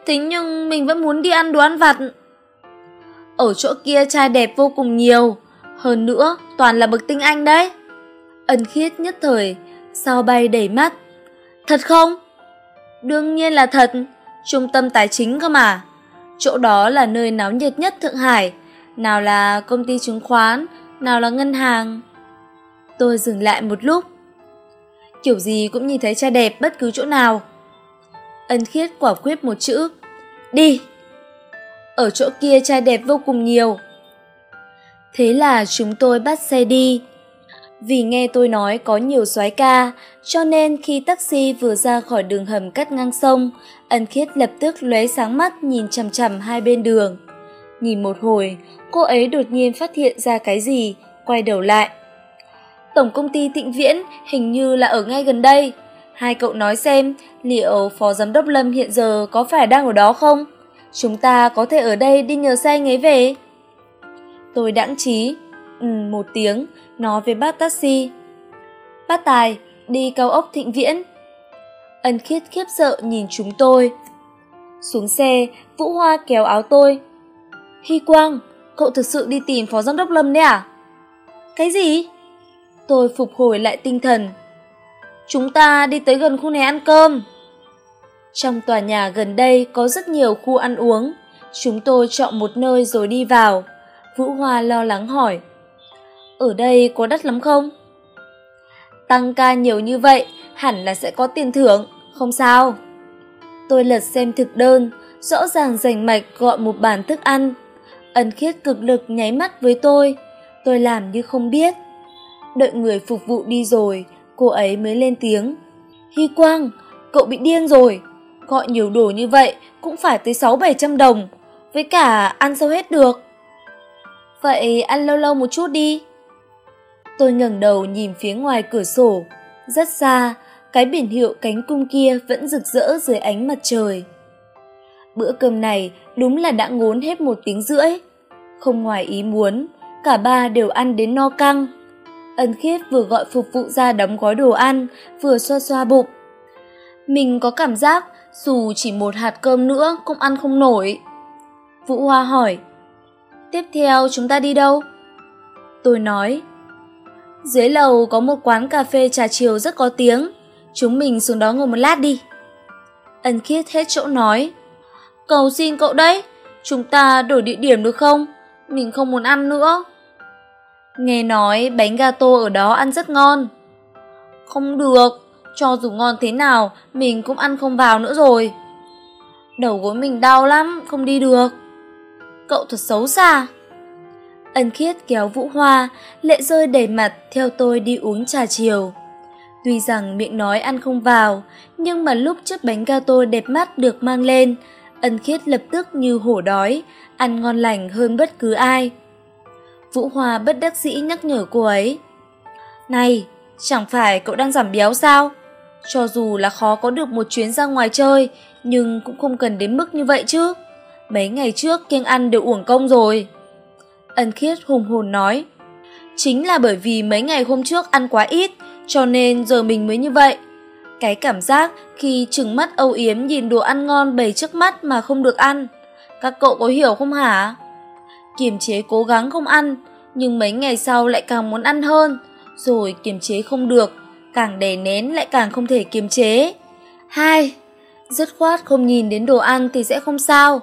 Thế nhưng mình vẫn muốn đi ăn đồ ăn vặt. Ở chỗ kia trai đẹp vô cùng nhiều. Hơn nữa, toàn là bậc tinh anh đấy. Ân khiết nhất thời, sao bay đầy mắt. Thật không? Đương nhiên là thật, trung tâm tài chính cơ mà. Chỗ đó là nơi náo nhiệt nhất Thượng Hải, nào là công ty chứng khoán, nào là ngân hàng. Tôi dừng lại một lúc. Kiểu gì cũng nhìn thấy trai đẹp bất cứ chỗ nào. Ân khiết quả quyết một chữ. Đi! Ở chỗ kia trai đẹp vô cùng nhiều. Thế là chúng tôi bắt xe đi. Vì nghe tôi nói có nhiều soái ca, cho nên khi taxi vừa ra khỏi đường hầm cắt ngang sông, ân khiết lập tức lóe sáng mắt nhìn chằm chằm hai bên đường. Nhìn một hồi, cô ấy đột nhiên phát hiện ra cái gì, quay đầu lại. Tổng công ty Thịnh Viễn hình như là ở ngay gần đây. Hai cậu nói xem, liệu Phó Giám đốc Lâm hiện giờ có phải đang ở đó không? Chúng ta có thể ở đây đi nhờ xe anh ấy về. Tôi đãng trí, ừ, một tiếng, nói với bác taxi. Bác Tài, đi cao ốc Thịnh Viễn. Ân khiết khiếp sợ nhìn chúng tôi. Xuống xe, Vũ Hoa kéo áo tôi. Hy Quang, cậu thực sự đi tìm Phó Giám đốc Lâm đấy à? Cái gì? Tôi phục hồi lại tinh thần. Chúng ta đi tới gần khu này ăn cơm. Trong tòa nhà gần đây có rất nhiều khu ăn uống. Chúng tôi chọn một nơi rồi đi vào. Vũ Hoa lo lắng hỏi. Ở đây có đắt lắm không? Tăng ca nhiều như vậy, hẳn là sẽ có tiền thưởng, không sao. Tôi lật xem thực đơn, rõ ràng rành mạch gọi một bàn thức ăn. Ân khiết cực lực nháy mắt với tôi, tôi làm như không biết. Đợi người phục vụ đi rồi, cô ấy mới lên tiếng. Hy Quang, cậu bị điên rồi, gọi nhiều đồ như vậy cũng phải tới sáu bảy trăm đồng, với cả ăn sao hết được. Vậy ăn lâu lâu một chút đi. Tôi ngẩng đầu nhìn phía ngoài cửa sổ, rất xa, cái biển hiệu cánh cung kia vẫn rực rỡ dưới ánh mặt trời. Bữa cơm này đúng là đã ngốn hết một tiếng rưỡi. Không ngoài ý muốn, cả ba đều ăn đến no căng. Ân khiết vừa gọi phục vụ ra đóng gói đồ ăn, vừa xoa xoa bụng. Mình có cảm giác dù chỉ một hạt cơm nữa cũng ăn không nổi. Vũ Hoa hỏi, tiếp theo chúng ta đi đâu? Tôi nói, dưới lầu có một quán cà phê trà chiều rất có tiếng, chúng mình xuống đó ngồi một lát đi. Ân khiết hết chỗ nói, cầu xin cậu đấy, chúng ta đổi địa điểm được không? Mình không muốn ăn nữa. Nghe nói bánh gato ở đó ăn rất ngon. Không được, cho dù ngon thế nào, mình cũng ăn không vào nữa rồi. Đầu gối mình đau lắm, không đi được. Cậu thật xấu xa. Ân khiết kéo Vũ Hoa, lệ rơi đầy mặt theo tôi đi uống trà chiều. Tuy rằng miệng nói ăn không vào, nhưng mà lúc chiếc bánh gato đẹp mắt được mang lên, ân khiết lập tức như hổ đói, ăn ngon lành hơn bất cứ ai. Vũ Hoa bất đắc dĩ nhắc nhở cô ấy. Này, chẳng phải cậu đang giảm béo sao? Cho dù là khó có được một chuyến ra ngoài chơi, nhưng cũng không cần đến mức như vậy chứ. Mấy ngày trước kiêng ăn đều uổng công rồi. Ân khiết hùng hồn nói. Chính là bởi vì mấy ngày hôm trước ăn quá ít, cho nên giờ mình mới như vậy. Cái cảm giác khi trừng mắt âu yếm nhìn đồ ăn ngon bày trước mắt mà không được ăn. Các cậu có hiểu không hả? Kiềm chế cố gắng không ăn, nhưng mấy ngày sau lại càng muốn ăn hơn, rồi kiềm chế không được, càng đè nén lại càng không thể kiềm chế. Hai, dứt khoát không nhìn đến đồ ăn thì sẽ không sao.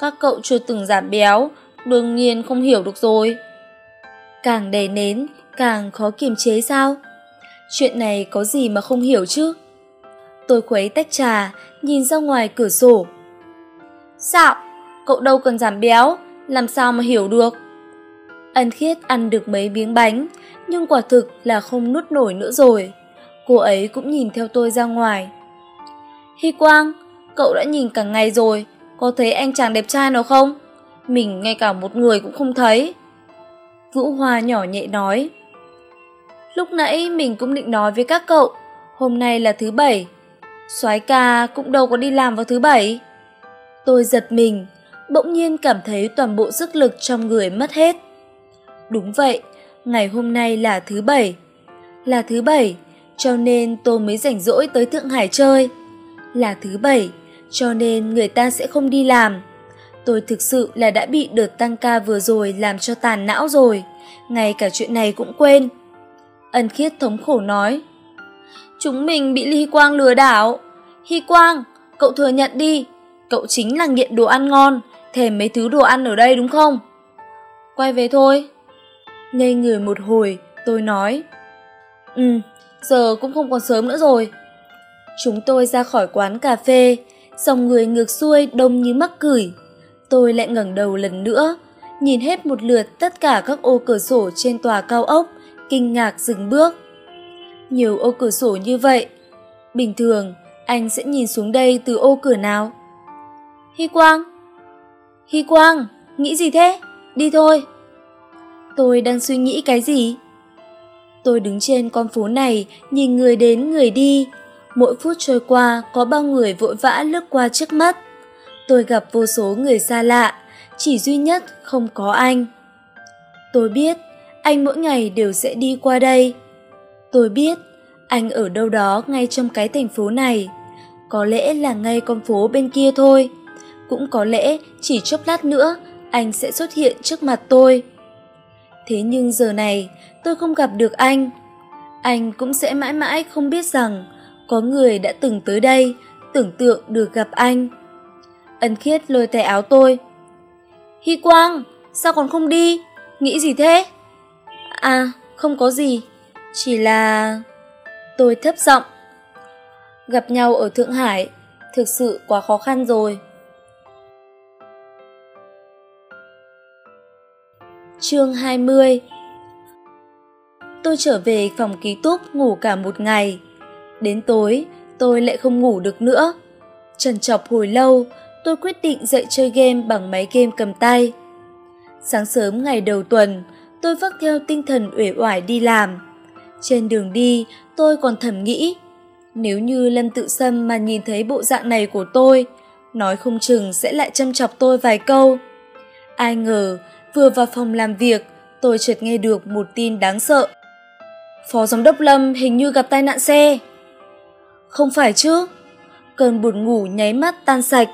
Các cậu chưa từng giảm béo, đương nhiên không hiểu được rồi. Càng đè nén, càng khó kiềm chế sao? Chuyện này có gì mà không hiểu chứ? Tôi khuấy tách trà, nhìn ra ngoài cửa sổ. sạo Cậu đâu cần giảm béo, làm sao mà hiểu được? Ân khiết ăn được mấy miếng bánh, nhưng quả thực là không nuốt nổi nữa rồi. Cô ấy cũng nhìn theo tôi ra ngoài. Hy Quang, cậu đã nhìn cả ngày rồi, có thấy anh chàng đẹp trai nào không? Mình ngay cả một người cũng không thấy. Vũ Hoa nhỏ nhẹ nói. Lúc nãy mình cũng định nói với các cậu, hôm nay là thứ bảy soái ca cũng đâu có đi làm vào thứ bảy. Tôi giật mình, bỗng nhiên cảm thấy toàn bộ sức lực trong người mất hết. Đúng vậy, ngày hôm nay là thứ bảy. Là thứ bảy, cho nên tôi mới rảnh rỗi tới Thượng Hải chơi. Là thứ bảy, cho nên người ta sẽ không đi làm. Tôi thực sự là đã bị đợt tăng ca vừa rồi làm cho tàn não rồi, ngay cả chuyện này cũng quên. Ân khiết thống khổ nói. Chúng mình bị Ly Quang lừa đảo. Hy Quang, cậu thừa nhận đi, cậu chính là nghiện đồ ăn ngon, thèm mấy thứ đồ ăn ở đây đúng không? Quay về thôi. Ngây người một hồi, tôi nói. Ừ, giờ cũng không còn sớm nữa rồi. Chúng tôi ra khỏi quán cà phê, dòng người ngược xuôi đông như mắc cửi. Tôi lại ngẩng đầu lần nữa, nhìn hết một lượt tất cả các ô cửa sổ trên tòa cao ốc, kinh ngạc dừng bước. Nhiều ô cửa sổ như vậy, bình thường anh sẽ nhìn xuống đây từ ô cửa nào? Hy Quang! Hy Quang! Nghĩ gì thế? Đi thôi! Tôi đang suy nghĩ cái gì? Tôi đứng trên con phố này, nhìn người đến người đi. Mỗi phút trôi qua, có bao người vội vã lướt qua trước mắt. Tôi gặp vô số người xa lạ, chỉ duy nhất không có anh. Tôi biết, anh mỗi ngày đều sẽ đi qua đây. Tôi biết, anh ở đâu đó ngay trong cái thành phố này. Có lẽ là ngay con phố bên kia thôi. Cũng có lẽ chỉ chốc lát nữa anh sẽ xuất hiện trước mặt tôi. Thế nhưng giờ này tôi không gặp được anh. Anh cũng sẽ mãi mãi không biết rằng có người đã từng tới đây tưởng tượng được gặp anh. Ân khiết lôi tay áo tôi. Hy Quang, sao còn không đi? Nghĩ gì thế? À, không có gì. Chỉ là... Tôi thấp giọng. Gặp nhau ở Thượng Hải, thực sự quá khó khăn rồi. Chương 20 Tôi trở về phòng ký túc ngủ cả một ngày. Đến tối, tôi lại không ngủ được nữa. Trần chọc hồi lâu, tôi quyết định dậy chơi game bằng máy game cầm tay. Sáng sớm ngày đầu tuần, tôi vác theo tinh thần uể oải đi làm. Trên đường đi, tôi còn thầm nghĩ, nếu như Lâm Tự Sâm mà nhìn thấy bộ dạng này của tôi, nói không chừng sẽ lại châm chọc tôi vài câu. Ai ngờ, vừa vào phòng làm việc, tôi chợt nghe được một tin đáng sợ. Phó giám đốc Lâm hình như gặp tai nạn xe. Không phải chứ? Cơn buồn ngủ nháy mắt tan sạch,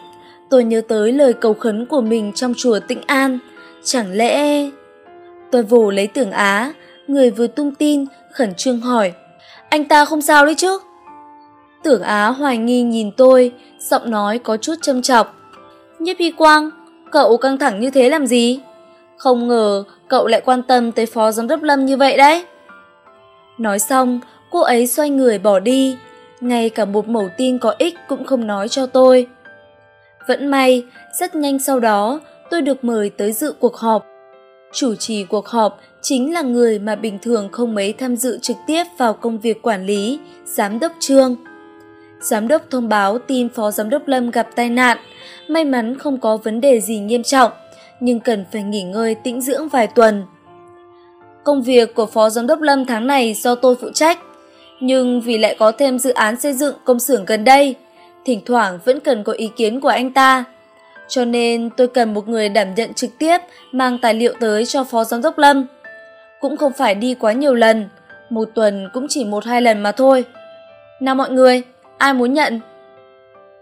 tôi nhớ tới lời cầu khấn của mình trong chùa Tĩnh An. Chẳng lẽ... Tôi vồ lấy tưởng Á, người vừa tung tin, khẩn trương hỏi. Anh ta không sao đấy chứ? Tưởng Á hoài nghi nhìn tôi, giọng nói có chút châm chọc. Nhiếp Hy Quang, cậu căng thẳng như thế làm gì? Không ngờ cậu lại quan tâm tới phó giám đốc Lâm như vậy đấy. Nói xong, cô ấy xoay người bỏ đi, ngay cả một mẩu tin có ích cũng không nói cho tôi. Vẫn may, rất nhanh sau đó, tôi được mời tới dự cuộc họp. Chủ trì cuộc họp chính là người mà bình thường không mấy tham dự trực tiếp vào công việc quản lý, giám đốc trương. Giám đốc thông báo tin phó giám đốc Lâm gặp tai nạn, may mắn không có vấn đề gì nghiêm trọng, nhưng cần phải nghỉ ngơi tĩnh dưỡng vài tuần. Công việc của phó giám đốc Lâm tháng này do tôi phụ trách, nhưng vì lại có thêm dự án xây dựng công xưởng gần đây, thỉnh thoảng vẫn cần có ý kiến của anh ta. Cho nên tôi cần một người đảm nhận trực tiếp mang tài liệu tới cho phó giám đốc Lâm. Cũng không phải đi quá nhiều lần, một tuần cũng chỉ một hai lần mà thôi. Nào mọi người, ai muốn nhận?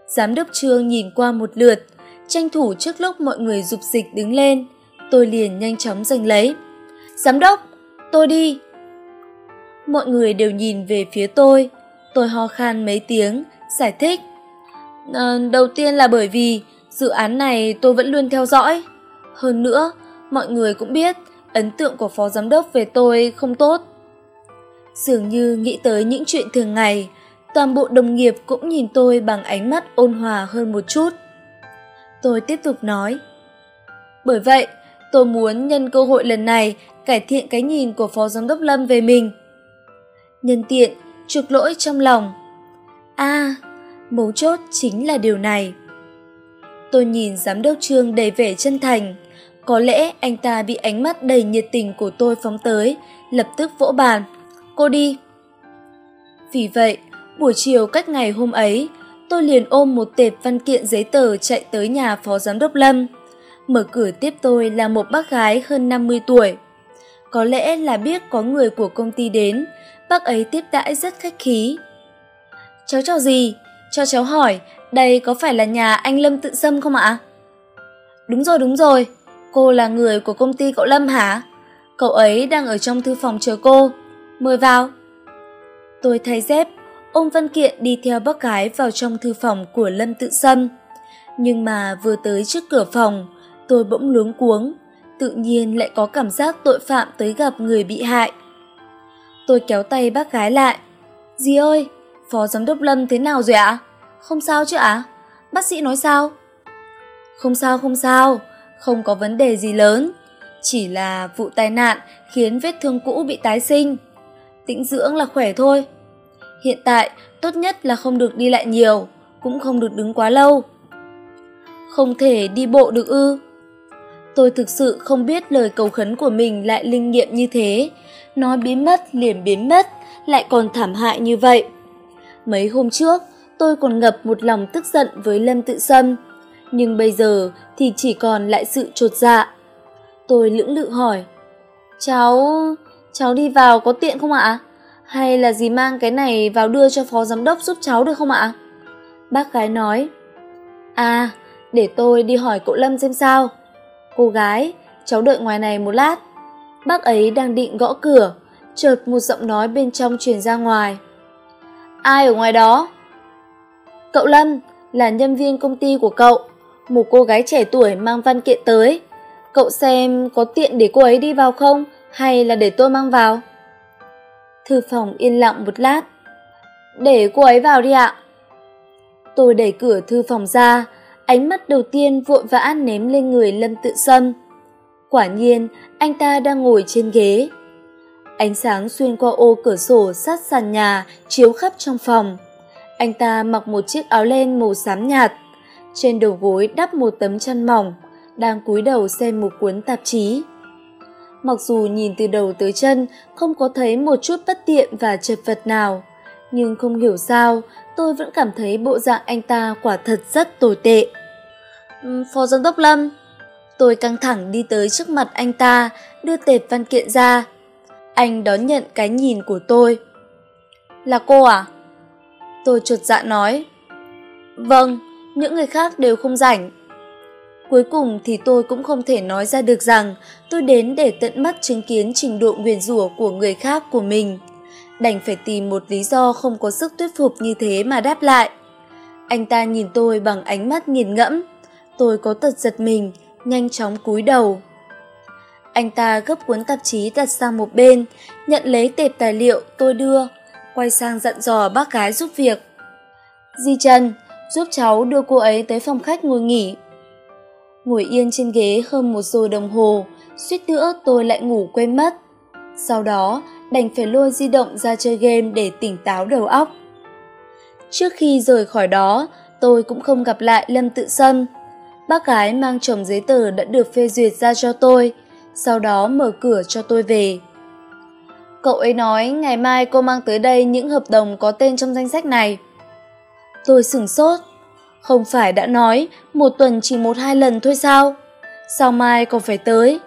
Giám đốc Trương nhìn qua một lượt, tranh thủ trước lúc mọi người dục dịch đứng lên, tôi liền nhanh chóng giành lấy. Giám đốc, tôi đi. Mọi người đều nhìn về phía tôi, tôi ho khan mấy tiếng, giải thích. À, đầu tiên là bởi vì dự án này tôi vẫn luôn theo dõi. Hơn nữa, mọi người cũng biết ấn tượng của phó giám đốc về tôi không tốt. Dường như nghĩ tới những chuyện thường ngày, toàn bộ đồng nghiệp cũng nhìn tôi bằng ánh mắt ôn hòa hơn một chút. Tôi tiếp tục nói. Bởi vậy, tôi muốn nhân cơ hội lần này cải thiện cái nhìn của phó giám đốc Lâm về mình. Nhân tiện, trục lỗi trong lòng. a à, mấu chốt chính là điều này. Tôi nhìn giám đốc trương đầy vẻ chân thành. Có lẽ anh ta bị ánh mắt đầy nhiệt tình của tôi phóng tới, lập tức vỗ bàn. Cô đi. Vì vậy, buổi chiều cách ngày hôm ấy, tôi liền ôm một tệp văn kiện giấy tờ chạy tới nhà phó giám đốc Lâm. Mở cửa tiếp tôi là một bác gái hơn 50 tuổi. Có lẽ là biết có người của công ty đến, bác ấy tiếp đãi rất khách khí. Cháu chào gì? Cho cháu hỏi, đây có phải là nhà anh Lâm tự xâm không ạ? Đúng rồi, đúng rồi. Cô là người của công ty cậu Lâm hả? Cậu ấy đang ở trong thư phòng chờ cô. Mời vào. Tôi thay dép, ông văn kiện đi theo bác gái vào trong thư phòng của Lâm tự Sâm. Nhưng mà vừa tới trước cửa phòng, tôi bỗng luống cuống, tự nhiên lại có cảm giác tội phạm tới gặp người bị hại. Tôi kéo tay bác gái lại. Dì ơi, phó giám đốc Lâm thế nào rồi ạ? Không sao chứ ạ? Bác sĩ nói sao? Không sao, không sao, không có vấn đề gì lớn. Chỉ là vụ tai nạn khiến vết thương cũ bị tái sinh. Tĩnh dưỡng là khỏe thôi. Hiện tại, tốt nhất là không được đi lại nhiều, cũng không được đứng quá lâu. Không thể đi bộ được ư. Tôi thực sự không biết lời cầu khấn của mình lại linh nghiệm như thế. Nói biến mất liền biến mất, lại còn thảm hại như vậy. Mấy hôm trước, tôi còn ngập một lòng tức giận với Lâm Tự Sâm. Nhưng bây giờ thì chỉ còn lại sự trột dạ. Tôi lưỡng lự hỏi. Cháu... cháu đi vào có tiện không ạ? Hay là dì mang cái này vào đưa cho phó giám đốc giúp cháu được không ạ? Bác gái nói. À, để tôi đi hỏi cậu Lâm xem sao. Cô gái, cháu đợi ngoài này một lát. Bác ấy đang định gõ cửa, chợt một giọng nói bên trong truyền ra ngoài. Ai ở ngoài đó? Cậu Lâm là nhân viên công ty của cậu, một cô gái trẻ tuổi mang văn kiện tới. Cậu xem có tiện để cô ấy đi vào không hay là để tôi mang vào? Thư phòng yên lặng một lát. Để cô ấy vào đi ạ. Tôi đẩy cửa thư phòng ra, ánh mắt đầu tiên vội vã ném lên người Lâm Tự Sâm. Quả nhiên, anh ta đang ngồi trên ghế. Ánh sáng xuyên qua ô cửa sổ sát sàn nhà chiếu khắp trong phòng. Anh ta mặc một chiếc áo len màu xám nhạt, trên đầu gối đắp một tấm chăn mỏng, đang cúi đầu xem một cuốn tạp chí. Mặc dù nhìn từ đầu tới chân không có thấy một chút bất tiện và chật vật nào, nhưng không hiểu sao tôi vẫn cảm thấy bộ dạng anh ta quả thật rất tồi tệ. Phó giám đốc Lâm, tôi căng thẳng đi tới trước mặt anh ta, đưa tệp văn kiện ra. Anh đón nhận cái nhìn của tôi. Là cô à? Tôi chột dạ nói. Vâng, những người khác đều không rảnh. Cuối cùng thì tôi cũng không thể nói ra được rằng tôi đến để tận mắt chứng kiến trình độ nguyền rủa của người khác của mình. Đành phải tìm một lý do không có sức thuyết phục như thế mà đáp lại. Anh ta nhìn tôi bằng ánh mắt nghiền ngẫm. Tôi có tật giật mình, nhanh chóng cúi đầu. Anh ta gấp cuốn tạp chí đặt sang một bên, nhận lấy tệp tài liệu tôi đưa, quay sang dặn dò bác gái giúp việc. Di Trần, giúp cháu đưa cô ấy tới phòng khách ngồi nghỉ. Ngồi yên trên ghế hơn một giờ đồng hồ, suýt nữa tôi lại ngủ quên mất. Sau đó, đành phải lôi di động ra chơi game để tỉnh táo đầu óc. Trước khi rời khỏi đó, tôi cũng không gặp lại Lâm Tự Sâm. Bác gái mang chồng giấy tờ đã được phê duyệt ra cho tôi, sau đó mở cửa cho tôi về. Cậu ấy nói ngày mai cô mang tới đây những hợp đồng có tên trong danh sách này. Tôi sửng sốt. Không phải đã nói một tuần chỉ một hai lần thôi sao? Sao mai còn phải tới?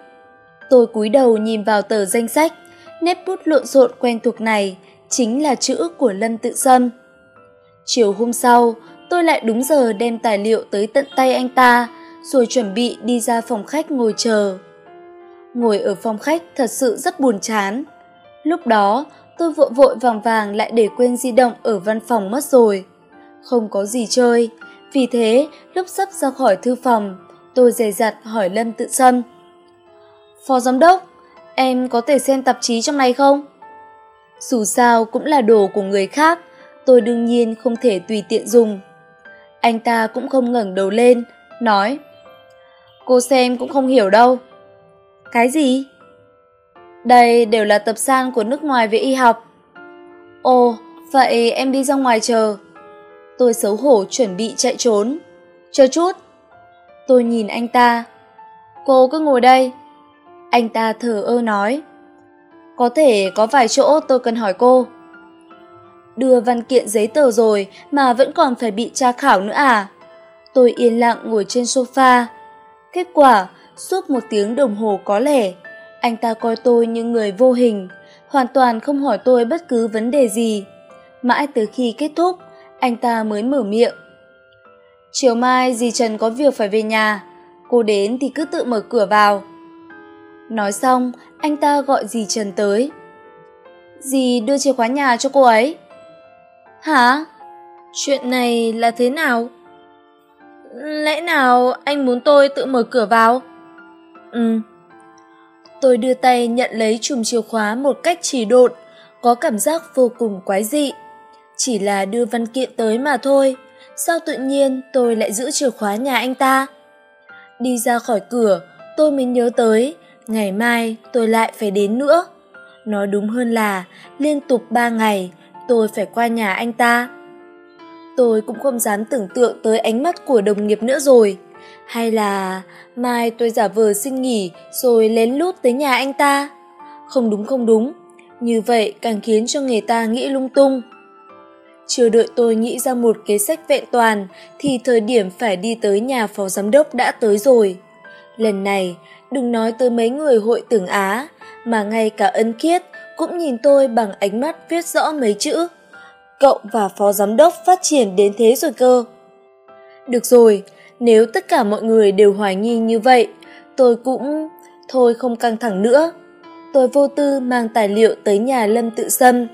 Tôi cúi đầu nhìn vào tờ danh sách, nét bút lộn xộn quen thuộc này chính là chữ của Lâm Tự Sâm. Chiều hôm sau, tôi lại đúng giờ đem tài liệu tới tận tay anh ta, rồi chuẩn bị đi ra phòng khách ngồi chờ. Ngồi ở phòng khách thật sự rất buồn chán. Lúc đó, tôi vội vội vàng vàng lại để quên di động ở văn phòng mất rồi. Không có gì chơi, vì thế lúc sắp ra khỏi thư phòng, tôi dè dặt hỏi Lâm Tự Sâm. Phó giám đốc, em có thể xem tạp chí trong này không? Dù sao cũng là đồ của người khác, tôi đương nhiên không thể tùy tiện dùng. Anh ta cũng không ngẩng đầu lên, nói Cô xem cũng không hiểu đâu. Cái gì? Đây đều là tập san của nước ngoài về y học. Ồ, vậy em đi ra ngoài chờ. Tôi xấu hổ chuẩn bị chạy trốn. Chờ chút. Tôi nhìn anh ta. Cô cứ ngồi đây. Anh ta thở ơ nói. Có thể có vài chỗ tôi cần hỏi cô. Đưa văn kiện giấy tờ rồi mà vẫn còn phải bị tra khảo nữa à? Tôi yên lặng ngồi trên sofa. Kết quả, suốt một tiếng đồng hồ có lẽ, anh ta coi tôi như người vô hình, hoàn toàn không hỏi tôi bất cứ vấn đề gì. Mãi tới khi kết thúc, anh ta mới mở miệng. Chiều mai dì Trần có việc phải về nhà, cô đến thì cứ tự mở cửa vào. Nói xong, anh ta gọi dì Trần tới. Dì đưa chìa khóa nhà cho cô ấy. Hả? Chuyện này là thế nào? Lẽ nào anh muốn tôi tự mở cửa vào? Ừ. Tôi đưa tay nhận lấy chùm chìa khóa một cách chỉ độn, có cảm giác vô cùng quái dị. Chỉ là đưa văn kiện tới mà thôi, sao tự nhiên tôi lại giữ chìa khóa nhà anh ta? Đi ra khỏi cửa, tôi mới nhớ tới, Ngày mai tôi lại phải đến nữa. Nói đúng hơn là liên tục ba ngày tôi phải qua nhà anh ta. Tôi cũng không dám tưởng tượng tới ánh mắt của đồng nghiệp nữa rồi. Hay là mai tôi giả vờ xin nghỉ rồi lén lút tới nhà anh ta? Không đúng không đúng, như vậy càng khiến cho người ta nghĩ lung tung. Chưa đợi tôi nghĩ ra một kế sách vẹn toàn thì thời điểm phải đi tới nhà phó giám đốc đã tới rồi. Lần này, đừng nói tới mấy người hội tưởng Á, mà ngay cả ân khiết cũng nhìn tôi bằng ánh mắt viết rõ mấy chữ. Cậu và phó giám đốc phát triển đến thế rồi cơ. Được rồi, nếu tất cả mọi người đều hoài nghi như vậy, tôi cũng... Thôi không căng thẳng nữa. Tôi vô tư mang tài liệu tới nhà Lâm Tự Sâm.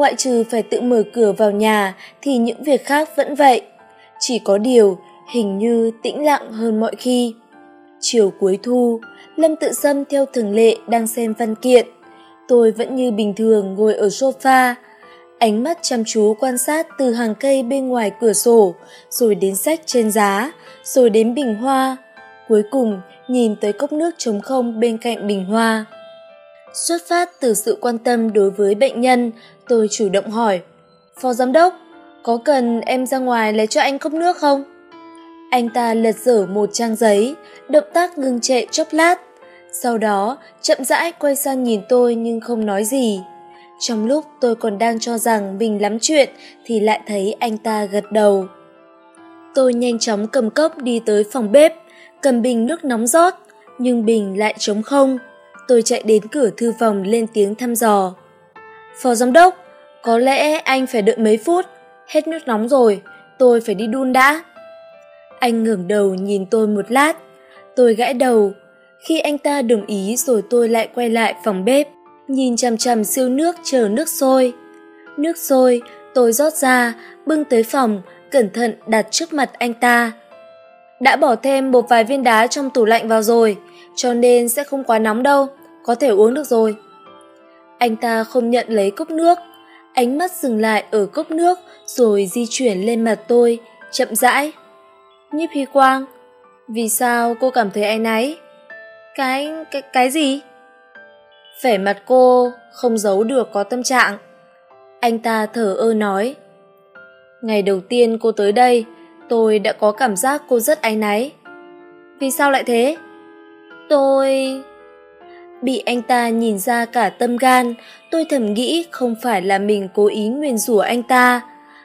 Ngoại trừ phải tự mở cửa vào nhà thì những việc khác vẫn vậy. Chỉ có điều, hình như tĩnh lặng hơn mọi khi. Chiều cuối thu, Lâm Tự Sâm theo thường lệ đang xem văn kiện. Tôi vẫn như bình thường ngồi ở sofa, ánh mắt chăm chú quan sát từ hàng cây bên ngoài cửa sổ, rồi đến sách trên giá, rồi đến bình hoa. Cuối cùng, nhìn tới cốc nước trống không bên cạnh bình hoa. Xuất phát từ sự quan tâm đối với bệnh nhân, tôi chủ động hỏi. Phó giám đốc, có cần em ra ngoài lấy cho anh cốc nước không? Anh ta lật dở một trang giấy, động tác ngưng trệ chốc lát. Sau đó, chậm rãi quay sang nhìn tôi nhưng không nói gì. Trong lúc tôi còn đang cho rằng mình lắm chuyện thì lại thấy anh ta gật đầu. Tôi nhanh chóng cầm cốc đi tới phòng bếp, cầm bình nước nóng rót, nhưng bình lại trống không. Tôi chạy đến cửa thư phòng lên tiếng thăm dò. Phó giám đốc, có lẽ anh phải đợi mấy phút, hết nước nóng rồi, tôi phải đi đun đã. Anh ngẩng đầu nhìn tôi một lát, tôi gãi đầu. Khi anh ta đồng ý rồi tôi lại quay lại phòng bếp, nhìn chằm chằm siêu nước chờ nước sôi. Nước sôi, tôi rót ra, bưng tới phòng, cẩn thận đặt trước mặt anh ta. Đã bỏ thêm một vài viên đá trong tủ lạnh vào rồi, cho nên sẽ không quá nóng đâu, có thể uống được rồi. Anh ta không nhận lấy cốc nước, ánh mắt dừng lại ở cốc nước rồi di chuyển lên mặt tôi, chậm rãi. Nhiếp Hy Quang, vì sao cô cảm thấy anh ấy? Cái, cái, cái gì? Vẻ mặt cô không giấu được có tâm trạng. Anh ta thở ơ nói. Ngày đầu tiên cô tới đây, tôi đã có cảm giác cô rất áy náy. Vì sao lại thế? Tôi... Bị anh ta nhìn ra cả tâm gan, tôi thầm nghĩ không phải là mình cố ý nguyền rủa anh ta.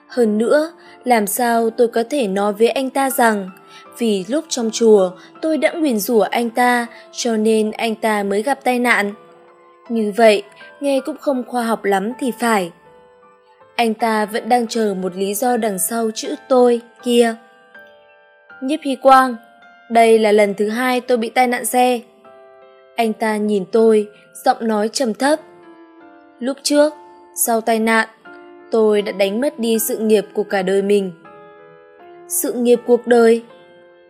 Hơn nữa, làm sao tôi có thể nói với anh ta rằng vì lúc trong chùa tôi đã nguyền rủa anh ta cho nên anh ta mới gặp tai nạn. Như vậy, nghe cũng không khoa học lắm thì phải. Anh ta vẫn đang chờ một lý do đằng sau chữ tôi kia. Nhiếp Hy Quang, đây là lần thứ hai tôi bị tai nạn xe. Anh ta nhìn tôi, giọng nói trầm thấp. Lúc trước, sau tai nạn, tôi đã đánh mất đi sự nghiệp của cả đời mình. Sự nghiệp cuộc đời?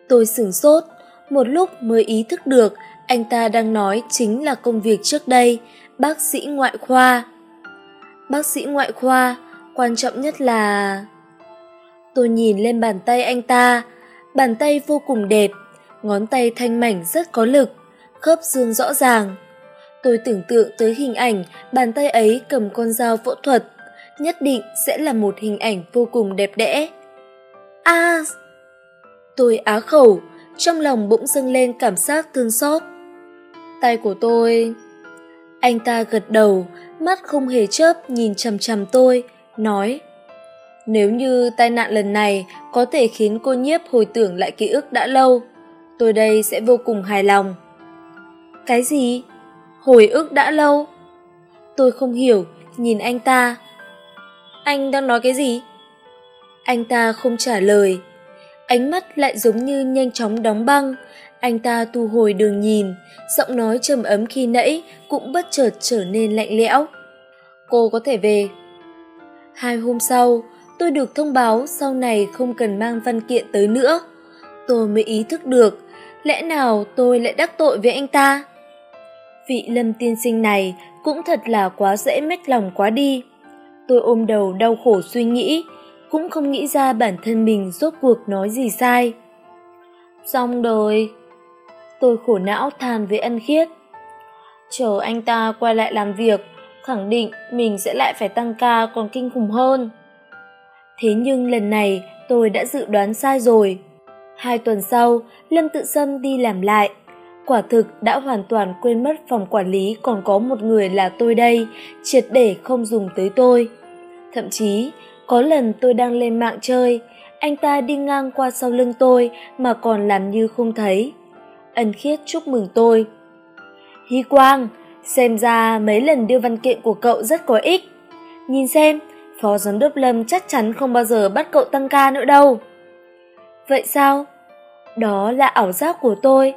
Tôi sửng sốt, một lúc mới ý thức được anh ta đang nói chính là công việc trước đây, bác sĩ ngoại khoa. Bác sĩ ngoại khoa, quan trọng nhất là... Tôi nhìn lên bàn tay anh ta, bàn tay vô cùng đẹp, ngón tay thanh mảnh rất có lực, khớp xương rõ ràng. Tôi tưởng tượng tới hình ảnh bàn tay ấy cầm con dao phẫu thuật, nhất định sẽ là một hình ảnh vô cùng đẹp đẽ. A! À, tôi á khẩu, trong lòng bỗng dâng lên cảm giác thương xót. Tay của tôi... Anh ta gật đầu, mắt không hề chớp nhìn chằm chằm tôi, nói Nếu như tai nạn lần này có thể khiến cô nhiếp hồi tưởng lại ký ức đã lâu, tôi đây sẽ vô cùng hài lòng. Cái gì? Hồi ức đã lâu? Tôi không hiểu, nhìn anh ta. Anh đang nói cái gì? Anh ta không trả lời. Ánh mắt lại giống như nhanh chóng đóng băng. Anh ta thu hồi đường nhìn, giọng nói trầm ấm khi nãy cũng bất chợt trở nên lạnh lẽo. Cô có thể về. Hai hôm sau, tôi được thông báo sau này không cần mang văn kiện tới nữa. Tôi mới ý thức được, lẽ nào tôi lại đắc tội với anh ta? Vị lâm tiên sinh này cũng thật là quá dễ mách lòng quá đi tôi ôm đầu đau khổ suy nghĩ cũng không nghĩ ra bản thân mình rốt cuộc nói gì sai xong đời tôi khổ não than với ân khiết Chờ anh ta quay lại làm việc, khẳng định mình sẽ lại phải tăng ca còn kinh khủng hơn. Thế nhưng lần này tôi đã dự đoán sai rồi. Hai tuần sau, Lâm Tự Sâm đi làm lại. Quả thực đã hoàn toàn quên mất phòng quản lý còn có một người là tôi đây, triệt để không dùng tới tôi. Thậm chí, có lần tôi đang lên mạng chơi, anh ta đi ngang qua sau lưng tôi mà còn làm như không thấy. Ân khiết chúc mừng tôi. Hy Quang, xem ra mấy lần đưa văn kiện của cậu rất có ích. Nhìn xem, phó giám đốc Lâm chắc chắn không bao giờ bắt cậu tăng ca nữa đâu. Vậy sao? Đó là ảo giác của tôi.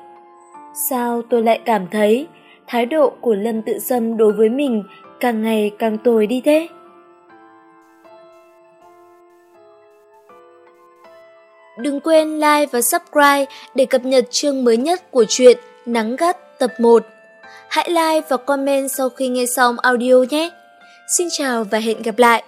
Sao tôi lại cảm thấy thái độ của Lâm Tự Sâm đối với mình càng ngày càng tồi đi thế? Đừng quên like và subscribe để cập nhật chương mới nhất của truyện Nắng Gắt tập 1. Hãy like và comment sau khi nghe xong audio nhé. Xin chào và hẹn gặp lại.